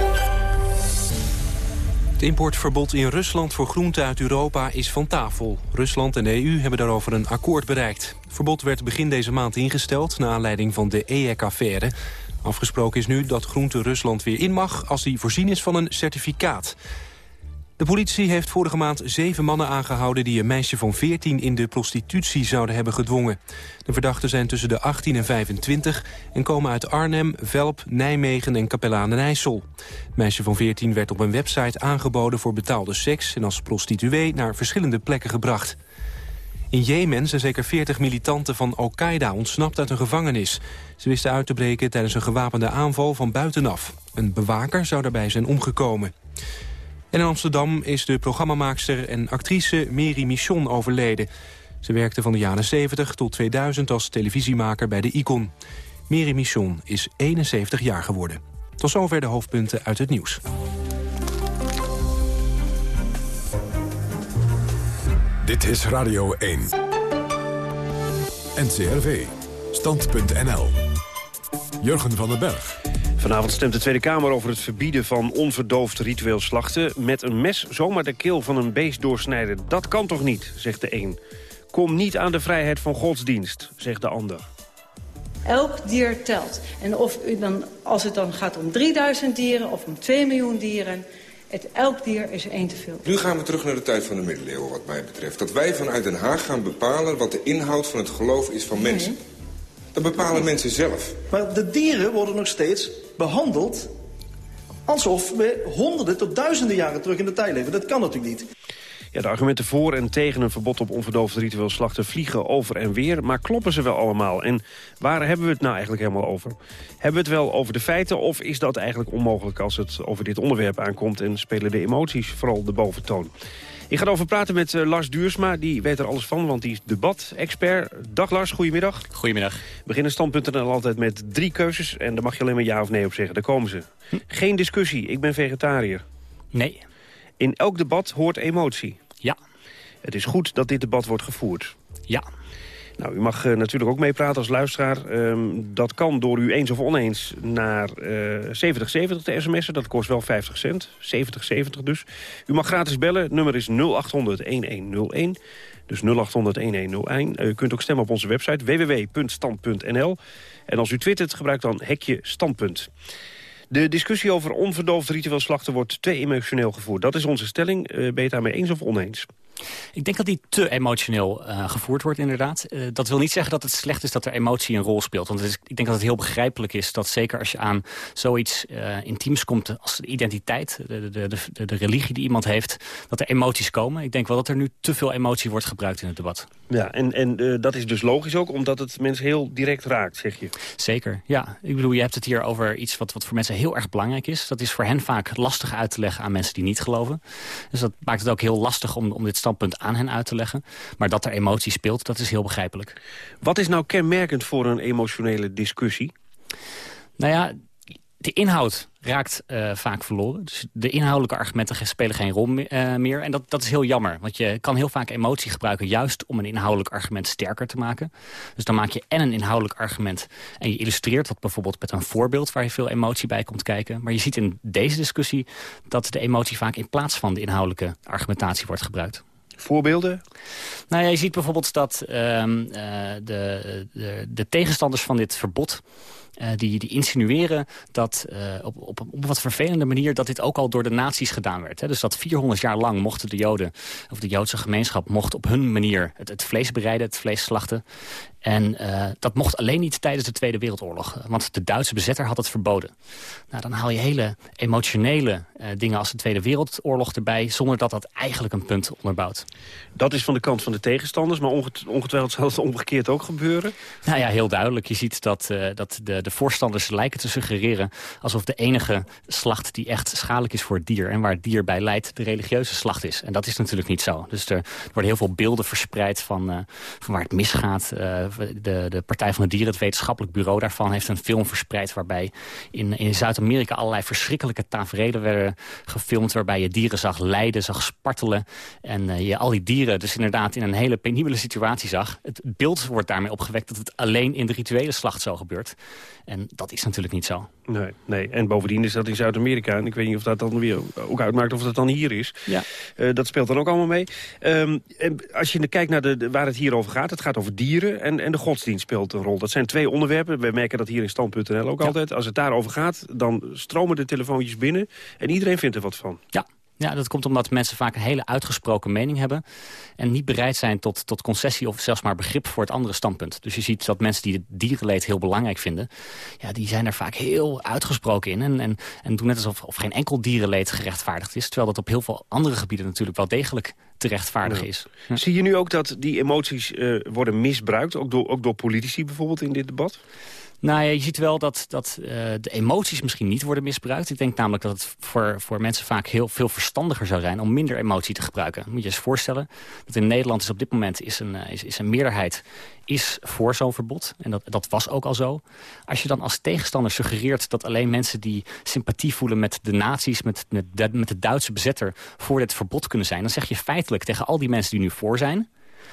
Het importverbod in Rusland voor groenten uit Europa is van tafel. Rusland en de EU hebben daarover een akkoord bereikt. Het verbod werd begin deze maand ingesteld... naar aanleiding van de EEC-affaire. Afgesproken is nu dat groente Rusland weer in mag... als die voorzien is van een certificaat. De politie heeft vorige maand zeven mannen aangehouden... die een meisje van 14 in de prostitutie zouden hebben gedwongen. De verdachten zijn tussen de 18 en 25... en komen uit Arnhem, Velp, Nijmegen en Capelle aan den IJssel. Het meisje van 14 werd op een website aangeboden voor betaalde seks... en als prostituee naar verschillende plekken gebracht. In Jemen zijn zeker 40 militanten van Al-Qaeda ontsnapt uit een gevangenis. Ze wisten uit te breken tijdens een gewapende aanval van buitenaf. Een bewaker zou daarbij zijn omgekomen. En in Amsterdam is de programmamaakster en actrice Mary Michon overleden. Ze werkte van de jaren 70 tot 2000 als televisiemaker bij de Icon. Mary Michon is 71 jaar geworden. Tot zover de hoofdpunten uit het nieuws. Dit is Radio 1. NCRV. Stand.nl. Jurgen van den Berg. Vanavond stemt de Tweede Kamer over het verbieden van onverdoofd ritueel slachten. Met een mes zomaar de keel van een beest doorsnijden. Dat kan toch niet, zegt de een. Kom niet aan de vrijheid van godsdienst, zegt de ander. Elk dier telt. En of u dan, als het dan gaat om 3000 dieren of om 2 miljoen dieren... Het, elk dier is één te veel. Nu gaan we terug naar de tijd van de middeleeuwen wat mij betreft. Dat wij vanuit Den Haag gaan bepalen wat de inhoud van het geloof is van mensen. Nee. Dat bepalen mensen zelf. Maar de dieren worden nog steeds behandeld alsof we honderden tot duizenden jaren terug in de tijd leven. Dat kan natuurlijk niet. Ja, de argumenten voor en tegen een verbod op onverdoofd ritueel slachten vliegen over en weer. Maar kloppen ze wel allemaal? En waar hebben we het nou eigenlijk helemaal over? Hebben we het wel over de feiten of is dat eigenlijk onmogelijk als het over dit onderwerp aankomt... en spelen de emoties vooral de boventoon? Ik ga erover praten met uh, Lars Duursma. Die weet er alles van, want die is debat-expert. Dag Lars, goedemiddag. Goedemiddag. We beginnen standpunten dan altijd met drie keuzes. En daar mag je alleen maar ja of nee op zeggen. Daar komen ze. Hm. Geen discussie, ik ben vegetariër. Nee. In elk debat hoort emotie. Ja. Het is goed dat dit debat wordt gevoerd. Ja. Nou, u mag uh, natuurlijk ook meepraten als luisteraar. Um, dat kan door u eens of oneens naar uh, 7070 te sms'en. Dat kost wel 50 cent. 7070 dus. U mag gratis bellen. Nummer is 0800-1101. Dus 0800-1101. U kunt ook stemmen op onze website www.stand.nl. En als u twittert, gebruik dan hekje standpunt. De discussie over onverdoofd ritueel slachten wordt te emotioneel gevoerd. Dat is onze stelling. Uh, ben je daarmee eens of oneens? Ik denk dat die te emotioneel uh, gevoerd wordt, inderdaad. Uh, dat wil niet zeggen dat het slecht is dat er emotie een rol speelt. Want is, ik denk dat het heel begrijpelijk is dat zeker als je aan zoiets uh, intiems komt... als de identiteit, de, de, de, de, religie die iemand heeft, dat er emoties komen. Ik denk wel dat er nu te veel emotie wordt gebruikt in het debat. Ja, en, en dat is dus logisch ook, omdat het mensen heel direct raakt, zeg je. Zeker, ja. Ik bedoel, je hebt het hier over iets wat, wat voor mensen heel erg belangrijk is. Dat is voor hen vaak lastig uit te leggen aan mensen die niet geloven. Dus dat maakt het ook heel lastig om, om dit standpunt aan hen uit te leggen. Maar dat er emotie speelt, dat is heel begrijpelijk. Wat is nou kenmerkend voor een emotionele discussie? Nou ja, de inhoud raakt uh, vaak verloren. Dus de inhoudelijke argumenten spelen geen rol uh, meer. En dat, dat is heel jammer. Want je kan heel vaak emotie gebruiken... juist om een inhoudelijk argument sterker te maken. Dus dan maak je en een inhoudelijk argument... en je illustreert dat bijvoorbeeld met een voorbeeld... waar je veel emotie bij komt kijken. Maar je ziet in deze discussie... dat de emotie vaak in plaats van de inhoudelijke argumentatie wordt gebruikt. Voorbeelden? Nou ja, je ziet bijvoorbeeld dat uh, de, de, de tegenstanders van dit verbod... Uh, die, die insinueren dat uh, op, op, op, wat vervelende manier... dat dit ook al door de nazi's gedaan werd. Hè? Dus dat 400 jaar lang mochten de Joden, of de Joodse gemeenschap... mocht op hun manier het, het vlees bereiden, het vlees slachten. En uh, dat mocht alleen niet tijdens de Tweede Wereldoorlog. Want de Duitse bezetter had het verboden. Nou, dan haal je hele emotionele uh, dingen als de Tweede Wereldoorlog erbij... zonder dat dat eigenlijk een punt onderbouwt. Dat is van de kant van de tegenstanders, maar ongetwijfeld zal het omgekeerd ook gebeuren? Nou ja, heel duidelijk. Je ziet dat, uh, dat de, de voorstanders lijken te suggereren... alsof de enige slacht die echt schadelijk is voor het dier... en waar het dier bij leidt, de religieuze slacht is. En dat is natuurlijk niet zo. Dus er, worden heel veel beelden verspreid van, van waar het misgaat de, de Partij van de Dieren, het wetenschappelijk bureau daarvan... heeft een film verspreid waarbij in, in Zuid-Amerika allerlei verschrikkelijke tafereelen werden gefilmd... waarbij je dieren zag lijden, zag spartelen. En uh, je al die dieren dus inderdaad in een hele penibele situatie zag. Het beeld wordt daarmee opgewekt dat het alleen in de rituele slacht zo gebeurt. En dat is natuurlijk niet zo. Nee, nee. en bovendien is dat in Zuid-Amerika. En ik weet niet of dat dan weer ook uitmaakt of dat dan hier is. Ja. Uh, dat speelt dan ook allemaal mee. Um, en als je kijkt naar de, waar het hier over gaat, het gaat over dieren en, en de godsdienst speelt een rol. Dat zijn twee onderwerpen. We merken dat hier in stand.nl ook altijd. Als het daarover gaat, dan stromen de telefoontjes binnen en iedereen vindt er wat van. Ja, ja, dat komt omdat mensen vaak een hele uitgesproken mening hebben... en niet bereid zijn tot, tot concessie of zelfs maar begrip voor het andere standpunt. Dus je ziet dat mensen die het dierenleed heel belangrijk vinden... Ja, die zijn er vaak heel uitgesproken in... en, en, en doen net alsof of geen enkel dierenleed gerechtvaardigd is... terwijl dat op heel veel andere gebieden natuurlijk wel degelijk te rechtvaardigen is. Ja. Zie je nu ook dat die emoties uh, worden misbruikt, ook door, ook door politici bijvoorbeeld in dit debat? Nou ja, je ziet wel dat, dat uh, de emoties misschien niet worden misbruikt. Ik denk namelijk dat het voor, voor mensen vaak heel veel verstandiger zou zijn... om minder emotie te gebruiken. Moet je eens voorstellen dat in Nederland is op dit moment is een, is, is een meerderheid is voor zo'n verbod. En dat, dat was ook al zo. Als je dan als tegenstander suggereert dat alleen mensen die sympathie voelen met de nazi's, met, met, met de Duitse bezetter, voor dit verbod kunnen zijn, dan zeg je feitelijk tegen al die mensen die nu voor zijn,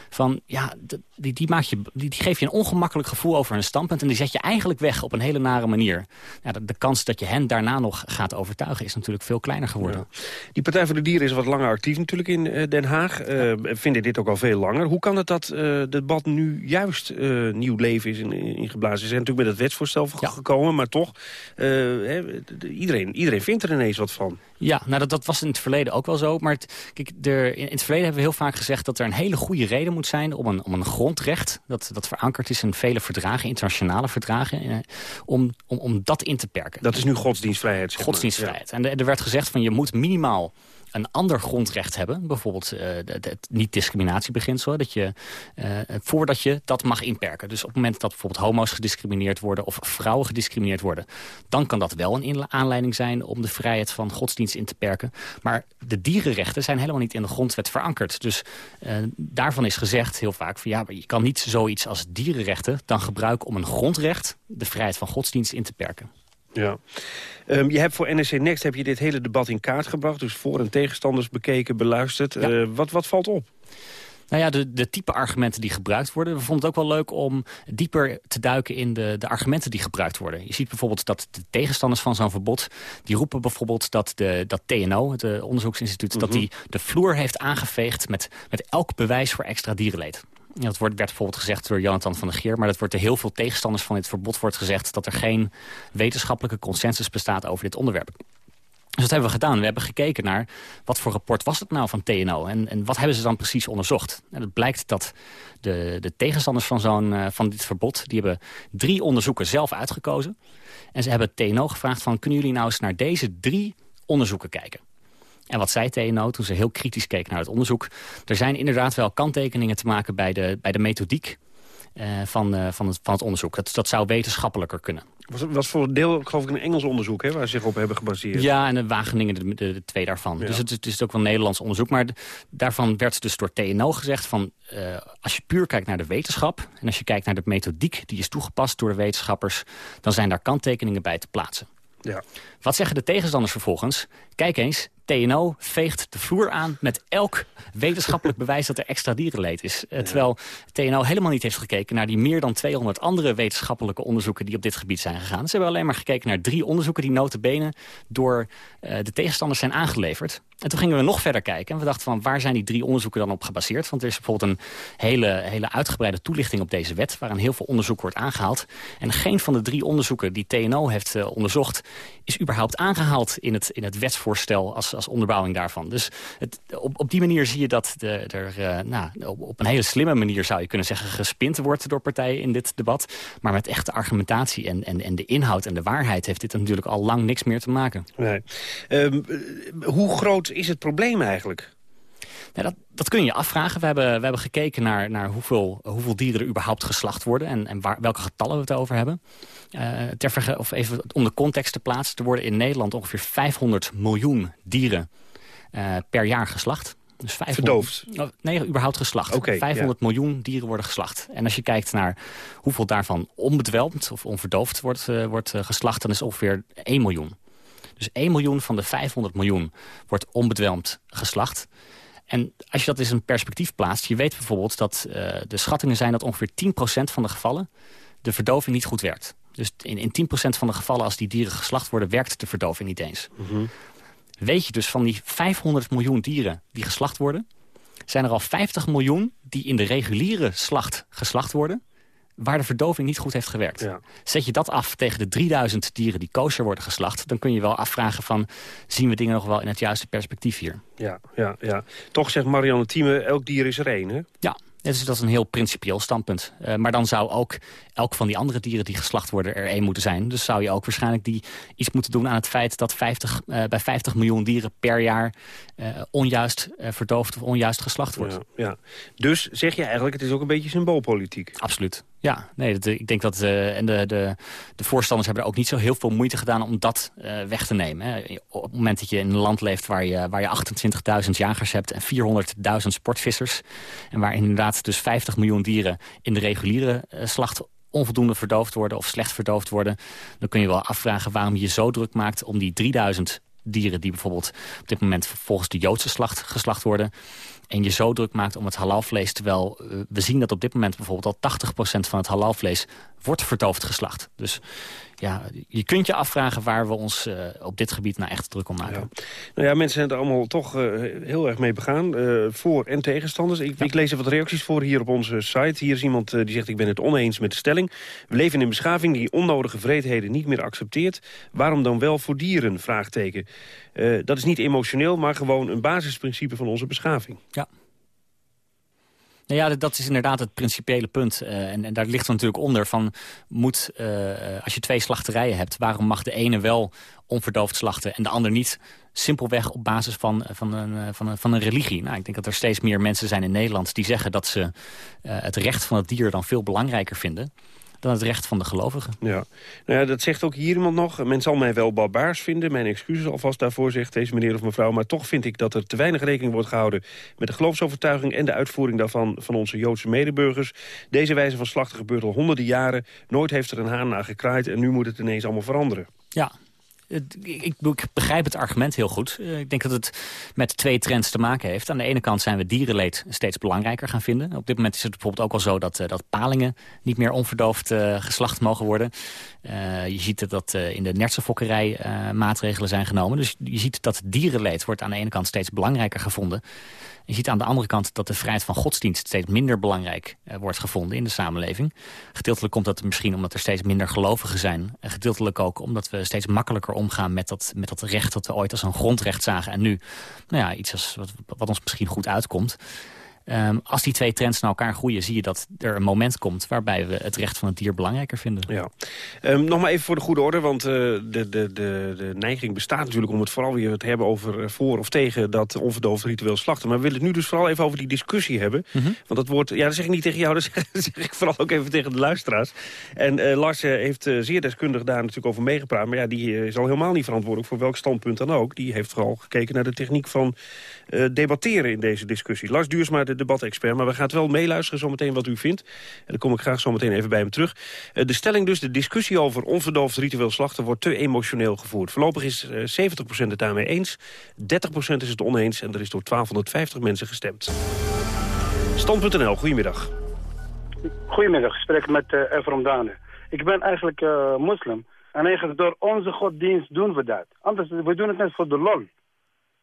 van ja, die, die, maak je, die, die geef je een ongemakkelijk gevoel over een standpunt... en die zet je eigenlijk weg op een hele nare manier. Ja, de, de kans dat je hen daarna nog gaat overtuigen is natuurlijk veel kleiner geworden. Ja. Die Partij voor de Dieren is wat langer actief natuurlijk in uh, Den Haag. Uh, vinden dit ook al veel langer. Hoe kan het dat uh, het debat nu juist nieuw leven is ingeblazen? Ze zijn natuurlijk met het wetsvoorstel ja. gekomen, maar toch, he, iedereen, iedereen vindt er ineens wat van. Ja, nou dat, dat was in het verleden ook wel zo. Maar het, kijk, er, in het verleden hebben we heel vaak gezegd dat er een hele goede reden moet zijn om een, om een grondrecht, dat, dat verankerd is in vele verdragen, internationale verdragen, eh, om, om, om dat in te perken. Dat is nu godsdienstvrijheid, zeg Godsdienstvrijheid. Ja. En er werd gezegd van je moet minimaal een ander grondrecht hebben. Bijvoorbeeld uh, het niet-discriminatiebeginsel. Dat je, uh, voordat je dat mag inperken. Dus op het moment dat bijvoorbeeld homo's gediscrimineerd worden... of vrouwen gediscrimineerd worden... dan kan dat wel een aanleiding zijn om de vrijheid van godsdienst in te perken. Maar de dierenrechten zijn helemaal niet in de grondwet verankerd. Dus uh, daarvan is gezegd heel vaak... van ja, maar je kan niet zoiets als dierenrechten dan gebruiken om een grondrecht... de vrijheid van godsdienst in te perken. Ja. Um, je hebt voor NSC Next heb je dit hele debat in kaart gebracht. Dus voor- en tegenstanders bekeken, beluisterd. Ja. Uh, wat, wat valt op? Nou ja, de, de type argumenten die gebruikt worden. We vonden het ook wel leuk om dieper te duiken in de, de argumenten die gebruikt worden. Je ziet bijvoorbeeld dat de tegenstanders van zo'n verbod... die roepen bijvoorbeeld dat, de, dat TNO, het uh, onderzoeksinstituut... Mm -hmm. dat die de vloer heeft aangeveegd met, met elk bewijs voor extra dierenleed. Dat wordt, werd bijvoorbeeld gezegd door Jonathan van der Geer... maar dat wordt er heel veel tegenstanders van dit verbod wordt gezegd... dat er geen wetenschappelijke consensus bestaat over dit onderwerp. Dus dat hebben we gedaan. We hebben gekeken naar wat voor rapport was het nou van TNO... en, en wat hebben ze dan precies onderzocht. En het blijkt dat de, de tegenstanders van, zo'n uh, van dit verbod... die hebben drie onderzoeken zelf uitgekozen. En ze hebben TNO gevraagd van... kunnen jullie nou eens naar deze drie onderzoeken kijken? En wat zei TNO toen ze heel kritisch keken naar het onderzoek... er zijn inderdaad wel kanttekeningen te maken bij de, bij de methodiek... Uh, van, uh, van, het, van het onderzoek. Dat, dat zou wetenschappelijker kunnen. Was, was voor een deel, geloof ik, een Engels onderzoek hè, waar ze zich op hebben gebaseerd. Ja, en de Wageningen de, de, de twee daarvan. Ja. Dus het, het, is ook wel een Nederlands onderzoek. Maar de, daarvan werd dus door TNO gezegd van... Uh, als je puur kijkt naar de wetenschap... en als je kijkt naar de methodiek die is toegepast door de wetenschappers... dan zijn daar kanttekeningen bij te plaatsen. Ja. Wat zeggen de tegenstanders vervolgens? Kijk eens, TNO veegt de vloer aan met elk wetenschappelijk bewijs dat er extra dierenleed is. Ja. Terwijl TNO helemaal niet heeft gekeken naar die meer dan 200 andere wetenschappelijke onderzoeken die op dit gebied zijn gegaan. Ze hebben alleen maar gekeken naar drie onderzoeken die notabene door uh, de tegenstanders zijn aangeleverd. En toen gingen we nog verder kijken en we dachten van waar zijn die drie onderzoeken dan op gebaseerd? Want er is bijvoorbeeld een hele, hele uitgebreide toelichting op deze wet waarin heel veel onderzoek wordt aangehaald. En geen van de drie onderzoeken die TNO heeft uh, onderzocht is überhaupt aangehaald in het, in het wetsvoorstel als, als onderbouwing daarvan. Dus het, op, op die manier zie je dat de, er uh, nou, op, een hele slimme manier zou je kunnen zeggen gespind wordt door partijen in dit debat. Maar met echte argumentatie en, en, en de inhoud en de waarheid heeft dit natuurlijk al lang niks meer te maken. Nee. Um, hoe groot is het probleem eigenlijk? Dat, dat kun je afvragen. We hebben, we hebben gekeken naar, naar hoeveel, hoeveel dieren er überhaupt geslacht worden... en, en waar, welke getallen we het over hebben. Uh, ter of even om de context te plaatsen... er worden in Nederland ongeveer 500 miljoen dieren uh, per jaar geslacht. Dus 500, Verdoofd? Oh, nee, überhaupt geslacht. Okay, 500 ja. miljoen dieren worden geslacht. En als je kijkt naar hoeveel daarvan onbedwelmd of onverdoofd wordt, uh, wordt geslacht... dan is ongeveer 1 miljoen. Dus 1 miljoen van de 500 miljoen wordt onbedwelmd geslacht... En als je dat eens in perspectief plaatst... je weet bijvoorbeeld dat uh, de schattingen zijn dat ongeveer 10% van de gevallen... de verdoving niet goed werkt. Dus in, in 10% van de gevallen als die dieren geslacht worden... werkt de verdoving niet eens. Mhm. Mm -hmm. Weet je dus van die 500 miljoen dieren die geslacht worden... zijn er al 50 miljoen die in de reguliere slacht geslacht worden waar de verdoving niet goed heeft gewerkt. Ja. Zet je dat af tegen de 3000 dieren die kosher worden geslacht... dan kun je wel afvragen van... zien we dingen nog wel in het juiste perspectief hier? Ja, ja, ja. Toch zegt Marianne Thieme, elk dier is er één, hè? Ja, dus dat is een heel principieel standpunt. Uh, maar dan zou ook elk van die andere dieren die geslacht worden er één moeten zijn. Dus zou je ook waarschijnlijk die iets moeten doen aan het feit... dat 50, uh, bij 50 miljoen dieren per jaar uh, onjuist verdoofd of onjuist geslacht wordt. Ja, ja. Dus zeg je eigenlijk, het is ook een beetje symboolpolitiek? Absoluut. Ja, nee, dat, ik denk dat en de, de, de voorstanders hebben er ook niet zo heel veel moeite gedaan om dat weg te nemen. Hè. Op het moment dat je in een land leeft waar je, waar je 28.000 jagers hebt en 400.000 sportvissers. En waar inderdaad dus 50 miljoen dieren in de reguliere uh, slacht onvoldoende verdoofd worden of slecht verdoofd worden. Dan kun je wel afvragen waarom je zo druk maakt om die 3000 dieren die bijvoorbeeld op dit moment volgens de Joodse slacht geslacht worden en je zo druk maakt om het halalvlees... terwijl uh, we zien dat op dit moment bijvoorbeeld al 80% van het halalvlees wordt verdoofd geslacht. Dus ja, je kunt je afvragen waar we ons uh, op dit gebied nou echt druk om maken. Ja. Nou ja, mensen zijn er allemaal toch uh, heel erg mee begaan. Uh, voor- en tegenstanders. Ik, ja. ik lees er wat reacties voor hier op onze site. Hier is iemand die zegt, ik ben het oneens met de stelling. We leven in een beschaving die onnodige vreedheden niet meer accepteert. Waarom dan wel voor dieren? Vraagteken. dat is niet emotioneel, maar gewoon een basisprincipe van onze beschaving. Ja. Nou ja, dat is inderdaad het principiële punt. Uh, en, en, daar ligt er natuurlijk onder van... Moet, uh, als je twee slachterijen hebt... waarom mag de ene wel onverdoofd slachten en de ander niet? Simpelweg op basis van, van, een, van, een, van een religie. Nou, ik denk dat er steeds meer mensen zijn in Nederland... die zeggen dat ze het recht van het dier dan veel belangrijker vinden dan het recht van de gelovigen. Ja. Nou ja, dat zegt ook hier iemand nog. Men zal mij wel barbaars vinden. Mijn excuses alvast daarvoor, zegt deze meneer of mevrouw. Maar toch vind ik dat er te weinig rekening wordt gehouden... met de geloofsovertuiging en de uitvoering daarvan... van onze Joodse medeburgers. Deze wijze van slachten gebeurt al honderden jaren. Nooit heeft er een haan naar gekraaid... en nu moet het ineens allemaal veranderen. Ja, ik, ik, begrijp het argument heel goed. Ik denk dat het met twee trends te maken heeft. Aan de ene kant zijn we dierenleed steeds belangrijker gaan vinden. Op dit moment is het bijvoorbeeld ook al zo dat, dat palingen niet meer onverdoofd uh, geslacht mogen worden. Je ziet dat in de nertsenfokkerij maatregelen zijn genomen. Dus je ziet dat dierenleed wordt aan de ene kant steeds belangrijker gevonden. Je ziet aan de andere kant dat de vrijheid van godsdienst steeds minder belangrijk uh, wordt gevonden in de samenleving. Gedeeltelijk komt dat misschien omdat er steeds minder gelovigen zijn. En gedeeltelijk ook omdat we steeds makkelijker omgaan met dat, met dat recht dat we ooit als een grondrecht zagen. En nu, nou ja, iets als, wat, wat ons misschien goed uitkomt. Ehm, als die twee trends naar elkaar groeien, zie je dat er een moment komt... waarbij we het recht van het dier belangrijker vinden. Ja. Um, nog maar even voor de goede orde, want uh, de, de, de, de neiging bestaat natuurlijk... om het vooral weer te hebben over uh, voor of tegen dat onverdoofd ritueel slachten. Maar we willen het nu dus vooral even over die discussie hebben. Mm -hmm. Want dat woord, ja, dat zeg ik niet tegen jou, dat zeg, dat zeg ik vooral ook even tegen de luisteraars. En uh, Lars heeft zeer deskundig daar natuurlijk over meegepraat. Maar ja, die is al helemaal niet verantwoordelijk voor welk standpunt dan ook. Die heeft vooral gekeken naar de techniek van debatteren in deze discussie. Lars Duursma, de debatexpert. Maar we gaan het wel meeluisteren zometeen wat u vindt. En dan kom ik graag zometeen even bij hem terug. Uh, de stelling dus, de discussie over onverdoofd ritueel slachten... wordt te emotioneel gevoerd. Voorlopig is uh, 70% het daarmee eens. 30% is het oneens en er is door 1250 mensen gestemd. Stand.nl, goedemiddag. Goedemiddag, ik spreek met uh, Dane. Ik ben eigenlijk moslim. En eigenlijk door onze godsdienst doen we dat. Anders, we doen het net voor de lol.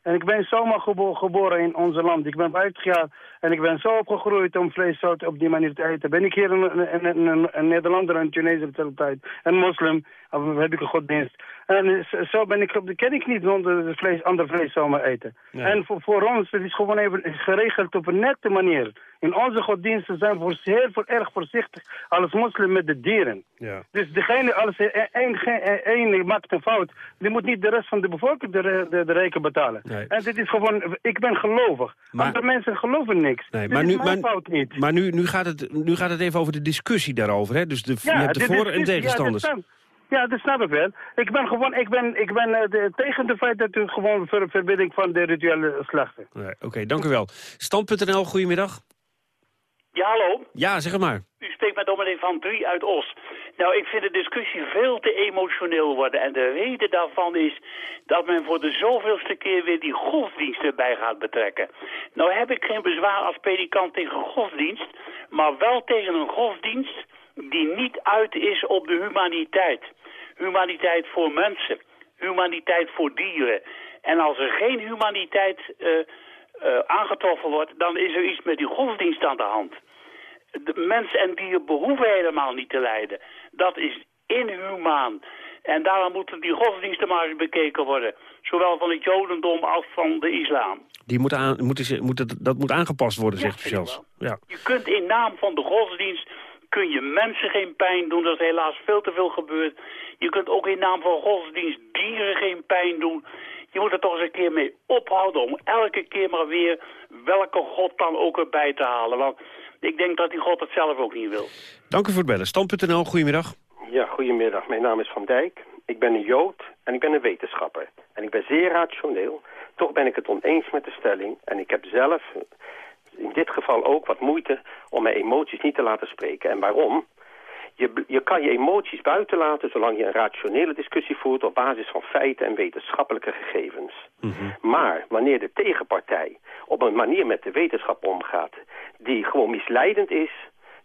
En ik ben zomaar gebo geboren in ons land. Ik ben buitengegaan en ik ben zo opgegroeid om vlees op die manier te eten. Ben ik hier een, een, een, een Nederlander, een Tunesiër de tijd, een moslim, heb ik een goddienst. En zo ben ik, ken ik niet zonder vlees, ander vlees zomaar eten. Nee. En voor, voor ons het is gewoon even geregeld op een nette manier. In onze godsdiensten zijn we heel voor, erg voorzichtig als moslim met de dieren. Ja. Dus degene, als één, één maakt een fout, die moet niet de rest van de bevolking de, de, de reken betalen. Nee. En dit is gewoon, ik ben gelovig. Maar, Andere mensen geloven niks. Nee, maar nu, maar, fout niet. maar nu, nu, gaat het, nu gaat het even over de discussie daarover. Hè? Dus de, je hebt de voor- en tegenstanders. Ja, ja, dat snap ik wel. Ik ben gewoon, ik ben, ik ben eh, de, tegen het feit dat u gewoon ver, verbidding van de rituele slachten. Nee, Oké, dank u wel. Stand.nl, goedemiddag. Ja, hallo. Ja, zeg het maar. U spreekt met dominee van Drie uit Os. Nou, ik vind de discussie veel te emotioneel worden. En de reden daarvan is dat men voor de zoveelste keer weer die godsdienst erbij gaat betrekken. Nou heb ik geen bezwaar als predikant tegen godsdienst, maar wel tegen een godsdienst die niet uit is op de humaniteit. Humaniteit voor mensen, humaniteit voor dieren. En als er geen humaniteit eh, eh, aangetroffen wordt, dan is er iets met die godsdienst aan de hand. De mens en dier behoeven helemaal niet te lijden. Dat is inhumaan. En daarom moeten die godsdiensten maar eens bekeken worden. Zowel van het jodendom als van de islam. Die moet aan, moet het, dat moet aangepast worden, Ja, zegt u zelfs. Ja. Je kunt in naam van de godsdienst kun je mensen geen pijn doen. Dat is helaas veel te veel gebeurd. Je kunt ook in naam van godsdienst dieren geen pijn doen. Je moet er toch eens een keer mee ophouden om elke keer maar weer welke god dan ook erbij te halen. Want ik denk dat die god het zelf ook niet wil. Dank u voor het bellen. Stand.nl, goedemiddag. Ja, goedemiddag. Mijn naam is Van Dijk. Ik ben een Jood en ik ben een wetenschapper. En ik ben zeer rationeel. Toch ben ik het oneens met de stelling. En ik heb zelf in dit geval ook wat moeite om mijn emoties niet te laten spreken. En waarom? Je, je kan je emoties buiten laten zolang je een rationele discussie voert op basis van feiten en wetenschappelijke gegevens. Maar wanneer de tegenpartij op een manier met de wetenschap omgaat die gewoon misleidend is,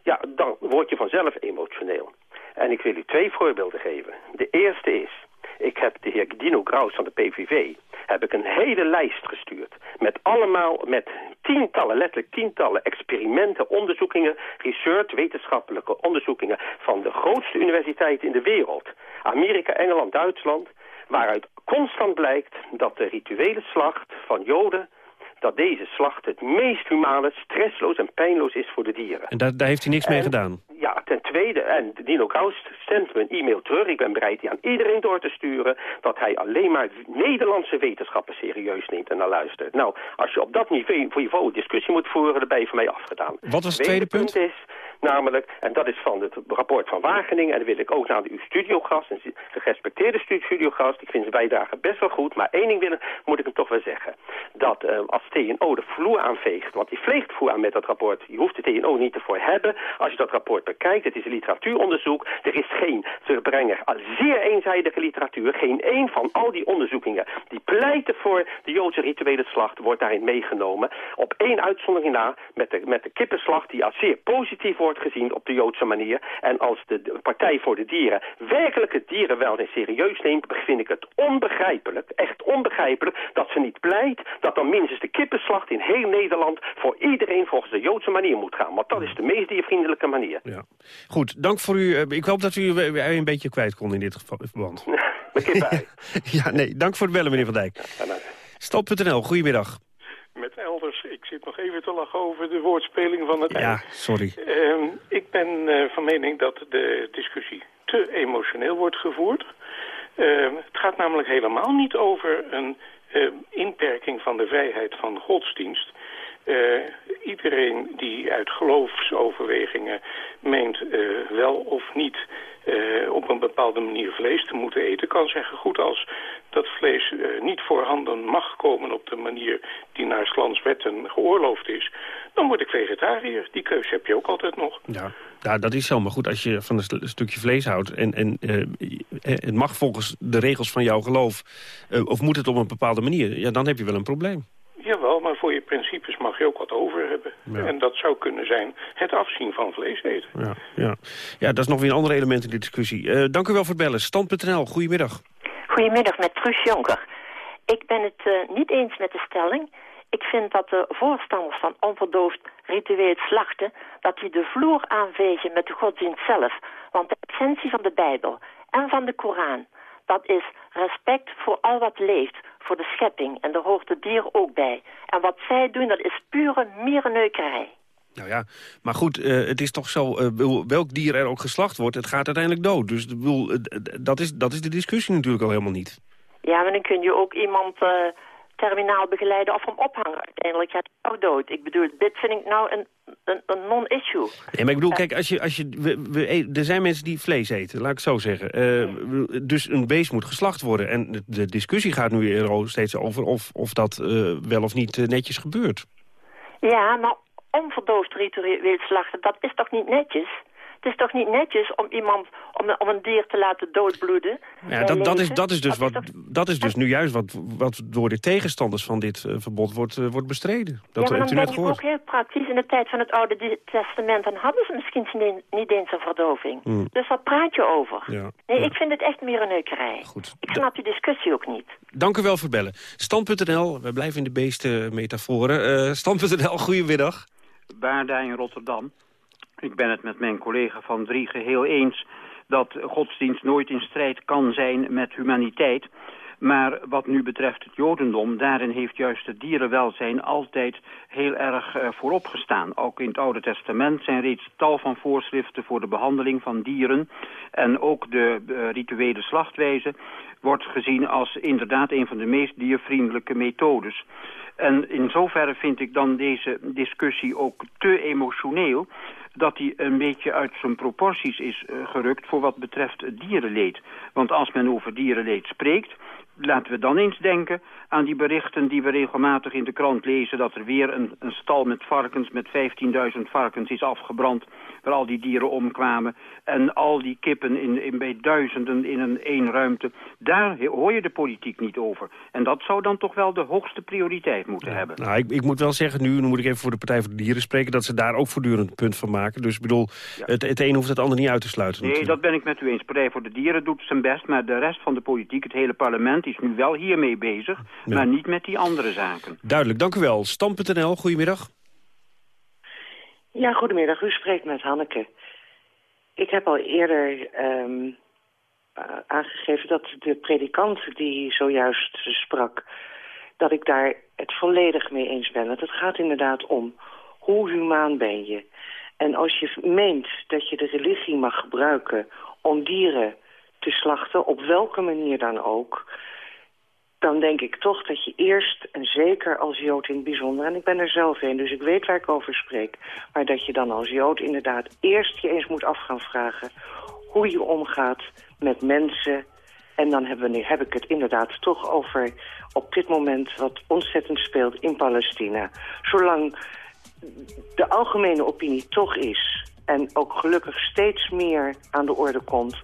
ja, dan word je vanzelf emotioneel. En ik wil u twee voorbeelden geven. De eerste is, ik heb de heer Dino Graus van de PVV, heb ik een hele lijst gestuurd. Met allemaal, met tientallen, letterlijk tientallen experimenten, onderzoekingen, research, wetenschappelijke onderzoekingen van de grootste universiteiten in de wereld. Amerika, Engeland, Duitsland, waaruit constant blijkt dat de rituele slacht van Joden dat deze slacht het meest humane, stressloos en pijnloos is voor de dieren. En daar, daar heeft hij niks mee gedaan. Ja, ten tweede, en Dino Kraus zendt me een e-mail terug. Ik ben bereid die aan iedereen door te sturen... dat hij alleen maar Nederlandse wetenschappen serieus neemt en naar luistert. Nou, als je op dat niveau, niveau discussie moet voeren, dan ben je van mij afgedaan. Wat was het tweede punt? is namelijk, en dat is van het rapport van Wageningen... en dan wil ik ook naar uw studiogast, een gerespecteerde stu- studiogast... ik vind zijn bijdrage best wel goed, maar één ding willen, moet ik hem toch wel zeggen. Dat eh, als TNO de vloer aanveegt, want die vleegt vloer aan met dat rapport... je hoeft de TNO niet ervoor hebben als je dat rapport bekijkt. Het is een literatuuronderzoek. Er is geen al zeer eenzijdige literatuur... geen één van al die onderzoekingen die pleiten voor de Joodse rituele slacht... wordt daarin meegenomen. Op één uitzondering na, met de, met de kippenslacht... die als zeer positief wordt gezien op de Joodse manier. En als de, de Partij voor de Dieren werkelijk het dierenwelzijn serieus neemt... vind ik het onbegrijpelijk, echt onbegrijpelijk... dat ze niet pleit dat dan minstens de kippenslacht in heel Nederland... voor iedereen volgens de Joodse manier moet gaan. Want dat is de meest diervriendelijke manier. Ja. Goed, dank voor u. Eh, Ik hoop dat u een beetje kwijt kon in dit geval- verband. Mijn kippenei. ja, nee, dank voor het bellen, meneer Van Dijk. Stop.nl, goedemiddag. Met Elders. Ik zit nog even te lachen over de woordspeling van het Ja, eind. sorry. Ehm, ik ben eh, van mening dat de discussie te emotioneel wordt gevoerd. Ehm, het gaat namelijk helemaal niet over een eh, inperking van de vrijheid van godsdienst. Eh, iedereen die uit geloofsoverwegingen meent eh, wel of niet eh, op een bepaalde manier vlees te moeten eten... kan zeggen, goed, als dat vlees niet voorhanden mag komen op de manier die naar Slans wetten geoorloofd is... dan word ik vegetariër. Die keuze heb je ook altijd nog. Ja, ja, dat is zo. Maar goed, als je van een st- stukje vlees houdt... en, en het mag volgens de regels van jouw geloof... of moet het op een bepaalde manier... ja, dan heb je wel een probleem. Jawel, maar voor je principes mag je ook wat over hebben. Ja. En dat zou kunnen zijn het afzien van vlees eten. Ja, ja. ja, dat is nog weer een ander element in de discussie. Eh, dank u wel voor het bellen. Stand.nl, goedemiddag. Goedemiddag, met Truus Jonker. Ik ben het eh, niet eens met de stelling. Ik vind dat de voorstanders van onverdoofd ritueel slachten... dat die de vloer aanvegen met de godsdienst zelf. Want de essentie van de Bijbel en van de Koran... dat is respect voor al wat leeft, voor de schepping. En daar hoort het dier ook bij. En wat zij doen, dat is pure mierenneukerij. Nou ja, maar goed, eh, het is toch zo, eh, welk dier er ook geslacht wordt, het gaat uiteindelijk dood. Dus bedoel, eh, dat, is, dat is de discussie natuurlijk al helemaal niet. Ja, maar dan kun je ook iemand terminaal begeleiden of hem ophangen. Uiteindelijk gaat hij ook dood. Ik bedoel, dit vind ik nou een, een, een non-issue. Nee, maar ik bedoel, kijk, als je, als je, we, we e- er zijn mensen die vlees eten, laat ik het zo zeggen. Eh, Dus een beest moet geslacht worden. En de, de discussie gaat nu al steeds over of, of dat eh, wel of niet eh, netjes gebeurt. Ja, maar onverdoofd ritueel slachten, dat is toch niet netjes? Het is toch niet netjes om iemand, om, om een dier te laten doodbloeden? Ja, dat, dat, is, dat is dus, wat, dat is dus nu juist wat, wat door de tegenstanders van dit eh, verbod wordt, eh, wordt bestreden. Dat ja, maar dan net ben ik ook gehoord. heel praktisch. In de tijd van het Oude Testament, dan hadden ze misschien niet- niet eens een verdoving. Hmm. Dus wat praat je over? Ja. Nee, ik vind het echt meer een neukerij. Goed. Ik snap die discussie ook niet. Dank u wel voor het bellen. Stand.nl, we blijven in de beestenmetaforen. Eh Stand.nl, goedemiddag. Baarda in Rotterdam. Ik ben het met mijn collega van Drie geheel eens dat godsdienst nooit in strijd kan zijn met humaniteit. Maar wat nu betreft het jodendom, daarin heeft juist het dierenwelzijn altijd heel erg eh, voorop gestaan. Ook in het Oude Testament zijn reeds tal van voorschriften voor de behandeling van dieren. En ook de eh, rituele slachtwijze wordt gezien als inderdaad een van de meest diervriendelijke methodes. En in zoverre vind ik dan deze discussie ook te emotioneel dat die een beetje uit zijn proporties is eh, gerukt voor wat betreft dierenleed. Want als men over dierenleed spreekt, laten we dan eens denken aan die berichten die we regelmatig in de krant lezen... dat er weer een, een stal met varkens, met 15.000 varkens is afgebrand... waar al die dieren omkwamen. En al die kippen in, in, bij duizenden in een één ruimte. Daar hoor je de politiek niet over. En dat zou dan toch wel de hoogste prioriteit moeten hebben. Nou, ik, ik moet wel zeggen, nu, nu moet ik even voor de Partij voor de Dieren spreken... dat ze daar ook voortdurend een punt van maken. Dus ik bedoel, het, het een hoeft het ander niet uit te sluiten. Nee, natuurlijk. dat ben ik met u eens. Partij voor de Dieren doet zijn best, maar de rest van de politiek, het hele parlement, is nu wel hiermee bezig, Ja. maar niet met die andere zaken. Duidelijk, dank u wel. Stam.nl, goedemiddag. Ja, goedemiddag. U spreekt met Hanneke. Ik heb al eerder ehm, eh, aangegeven dat de predikant die zojuist sprak... dat ik daar het volledig mee eens ben. Want het gaat inderdaad om hoe humaan ben je. En als je meent dat je de religie mag gebruiken om dieren te slachten... op welke manier dan ook dan denk ik toch dat je eerst, en zeker als Jood in het bijzonder... en ik ben er zelf een, dus ik weet waar ik over spreek... maar dat je dan als Jood inderdaad eerst je eens moet af gaan vragen... hoe je omgaat met mensen... En dan hebben we heb ik het inderdaad toch over op dit moment wat ontzettend speelt in Palestina. Zolang de algemene opinie toch is, en ook gelukkig steeds meer aan de orde komt...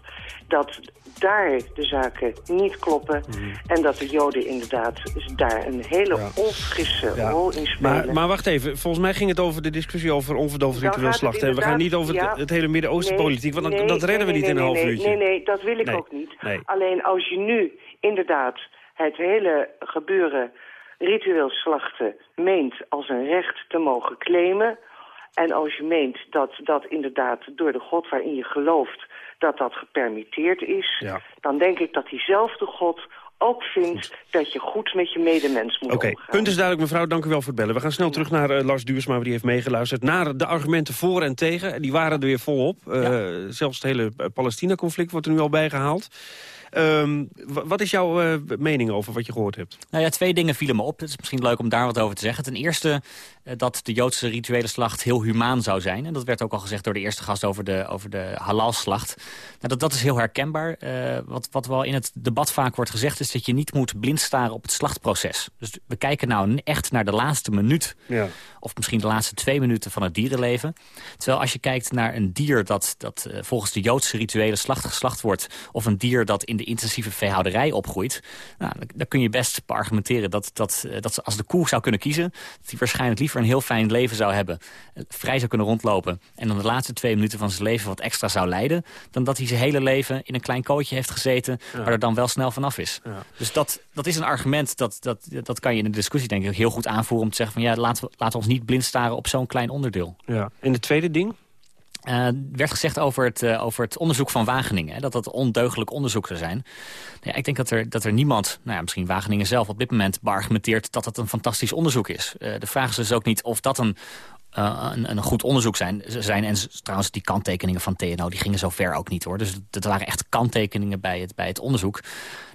dat daar de zaken niet kloppen en dat de Joden inderdaad daar een hele onfrisse rol in spelen. Maar, maar wacht even, volgens mij ging het over de discussie over onverdoofd ritueel slachten. En we gaan niet over het, ja. het hele Midden-Oosten Nee, politiek, want dat, nee, dat redden nee, we niet nee, in een half uurtje. Nee, nee, dat wil ik ook niet. Alleen als je nu inderdaad het hele gebeuren ritueel slachten meent als een recht te mogen claimen... en als je meent dat dat inderdaad door de God waarin je gelooft... dat dat gepermitteerd is... dan denk ik dat diezelfde God ook vindt dat je goed met je medemens moet Oké, omgaan. punt is duidelijk, mevrouw. Dank u wel voor het bellen. We gaan snel terug naar eh, Lars Duursma, die heeft meegeluisterd... naar de argumenten voor en tegen. En die waren er weer volop. Eh, zelfs het hele eh, Palestina-conflict wordt er nu al bijgehaald. Ehm, wa- wat is jouw eh, mening over wat je gehoord hebt? Nou ja, twee dingen vielen me op. Het is misschien leuk om daar wat over te zeggen. Ten eerste dat de Joodse rituele slacht heel humaan zou zijn. En dat werd ook al gezegd door de eerste gast over de, over de halalslacht. Nou, dat, dat is heel herkenbaar. Eh, wat, wat wel in het debat vaak wordt gezegd... is dat je niet moet blind staren op het slachtproces. Dus we kijken nou echt naar de laatste minuut... Ja. of misschien de laatste twee minuten van het dierenleven. Terwijl als je kijkt naar een dier dat, dat eh, volgens de Joodse rituele slacht geslacht wordt... of een dier dat in de intensieve veehouderij opgroeit... Nou, dan, kun je best beargumenteren dat, dat, eh, dat ze als de koe zou kunnen kiezen... dat hij waarschijnlijk liever een heel fijn leven zou hebben... eh, vrij zou kunnen rondlopen... en dan de laatste twee minuten van zijn leven wat extra zou lijden... dan dat hij zijn hele leven in een klein kootje heeft gezeten... waar er dan wel snel vanaf is. Dus dat, dat is een argument, dat, dat, dat kan je in de discussie denk ik heel goed aanvoeren... om te zeggen van ja, laten we, laten we ons niet blind staren op zo'n klein onderdeel. Ja. En het tweede ding? Eh, werd gezegd over het, eh, over het onderzoek van Wageningen. Hè, dat dat ondeugelijk onderzoek zou zijn. Ja, ik denk dat er, dat er niemand, nou ja, misschien Wageningen zelf... op dit moment beargumenteert dat het een fantastisch onderzoek is. Eh, de vraag is dus ook niet of dat een, eh, een, een goed onderzoek zijn. zijn. En trouwens, die kanttekeningen van TNO die gingen zo ver ook niet. hoor. Dus dat waren echt kanttekeningen bij het, bij het onderzoek.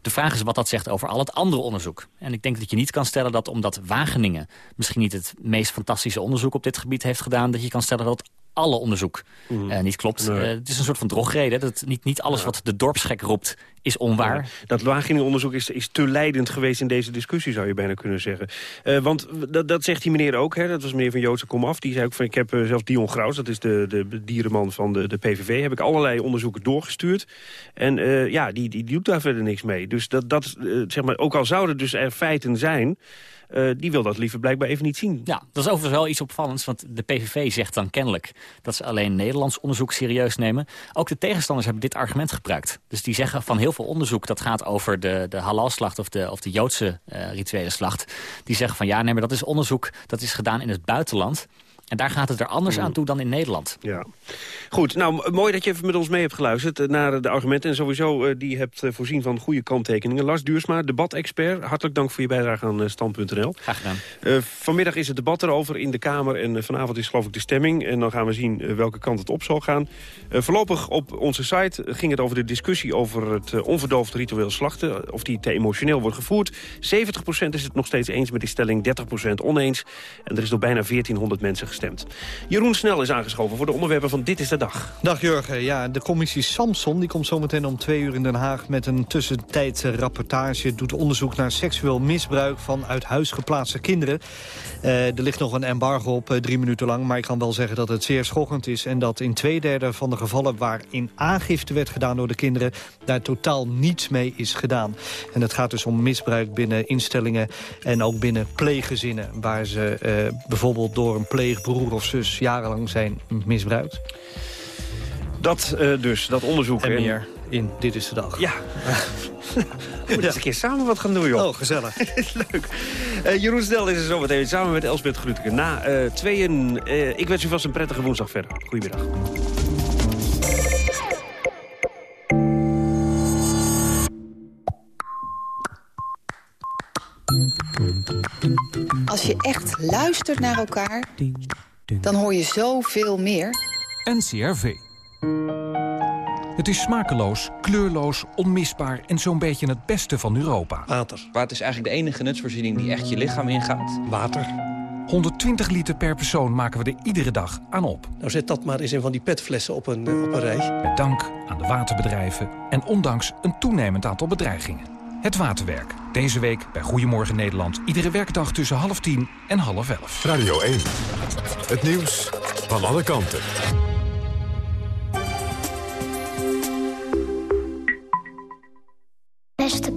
De vraag is wat dat zegt over al het andere onderzoek. En ik denk dat je niet kan stellen dat omdat Wageningen... misschien niet het meest fantastische onderzoek op dit gebied heeft gedaan... dat je kan stellen dat alle onderzoek eh, niet klopt. Nee. Eh, het is een soort van drogreden. Dat niet, niet alles wat de dorpsgek roept is onwaar. Ja, dat Wageningen-onderzoek is, is te leidend geweest in deze discussie, zou je bijna kunnen zeggen. Eh, want dat, dat zegt die meneer ook, hè, dat was meneer van Joodse Komaf. Die zei ook van, ik heb zelfs Dion Graus, dat is de, de dierenman van de, de PVV... heb ik allerlei onderzoeken doorgestuurd. En ja, die, die, die doet daar verder niks mee. Dus dat, dat zeg maar, ook al zouden dus er feiten zijn... eh, die wil dat liever blijkbaar even niet zien. Ja, dat is overigens wel iets opvallends, want de PVV zegt dan kennelijk dat ze alleen Nederlands onderzoek serieus nemen. Ook de tegenstanders hebben dit argument gebruikt. Dus die zeggen van heel veel onderzoek dat gaat over de, de halalslacht of de, of de Joodse eh, rituele slacht. Die zeggen van ja, nee, maar dat is onderzoek dat is gedaan in het buitenland. En daar gaat het er anders aan toe dan in Nederland. Ja. Goed, nou mooi dat je even met ons mee hebt geluisterd eh, naar de argumenten. En sowieso eh, die hebt eh, voorzien van goede kanttekeningen. Lars Duursma, debatexpert. Hartelijk dank voor je bijdrage aan Stand.nl. Graag gedaan. Vanmiddag is het debat erover in de Kamer. En vanavond is geloof ik de stemming. En dan gaan we zien welke kant het op zal gaan. Voorlopig op onze site ging het over de discussie over het eh, onverdoofd ritueel slachten. Of die te emotioneel wordt gevoerd. 70% is het nog steeds eens met die stelling, 30% oneens. En er is door bijna 1400 mensen gestemd. Jeroen Snel is aangeschoven voor de onderwerpen van Dit is de Dag. Dag Jurgen. Ja, de commissie Samson die komt zometeen om twee uur in Den Haag... met een tussentijdse rapportage. Doet onderzoek naar seksueel misbruik van uit huis geplaatste kinderen. Eh, er ligt nog een embargo op, eh, drie minuten lang. Maar ik kan wel zeggen dat het zeer schokkend is... en dat in twee derde van de gevallen waarin aangifte werd gedaan door de kinderen... daar totaal niets mee is gedaan. En het gaat dus om misbruik binnen instellingen en ook binnen pleeggezinnen... waar ze eh, bijvoorbeeld door een pleegbroer of zus jarenlang zijn misbruikt. Dat eh, dus, dat onderzoek. En meer in Dit is de Dag. Ja. We moeten eens een keer samen wat gaan doen, joh. Oh, gezellig. Leuk. Eh, Jeroen Snel is er zo meteen samen met Elsbeth Grutke. Na eh, tweeën, eh, ik wens u vast een prettige woensdag verder. Goedemiddag. Als je echt luistert naar elkaar, dan hoor je zoveel meer. NCRV. Het is smakeloos, kleurloos, onmisbaar en zo'n beetje het beste van Europa. Water. Water is eigenlijk de enige nutsvoorziening die echt je lichaam ingaat. Water. 120 liter per persoon maken we er iedere dag aan op. Nou zet dat maar eens in van die petflessen op een, eh, op een rij. Met dank aan de waterbedrijven en ondanks een toenemend aantal bedreigingen. Het Waterwerk. Deze week bij Goedemorgen Nederland. Iedere werkdag tussen half tien en half elf. Radio 1. Het nieuws van alle kanten.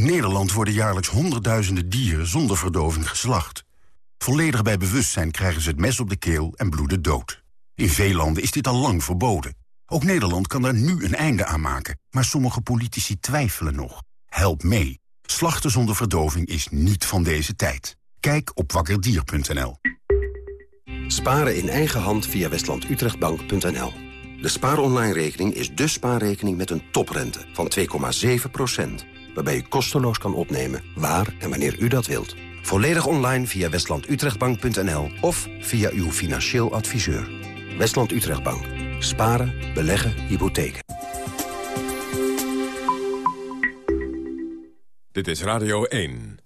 In Nederland worden jaarlijks honderdduizenden dieren zonder verdoving geslacht. Volledig bij bewustzijn krijgen ze het mes op de keel en bloeden dood. In veel landen is dit al lang verboden. Ook Nederland kan daar nu een einde aan maken. Maar sommige politici twijfelen nog. Help mee. Slachten zonder verdoving is niet van deze tijd. Kijk op wakkerdier.nl. Sparen in eigen hand via westlandutrechtbank.nl. De spaaronline-rekening is de spaarrekening met een toprente van 2,7%. Waarbij u kosteloos kan opnemen waar en wanneer u dat wilt. Volledig online via westlandutrechtbank.nl of via uw financieel adviseur. Westland Utrechtbank. Sparen, beleggen, hypotheken. Dit is Radio 1.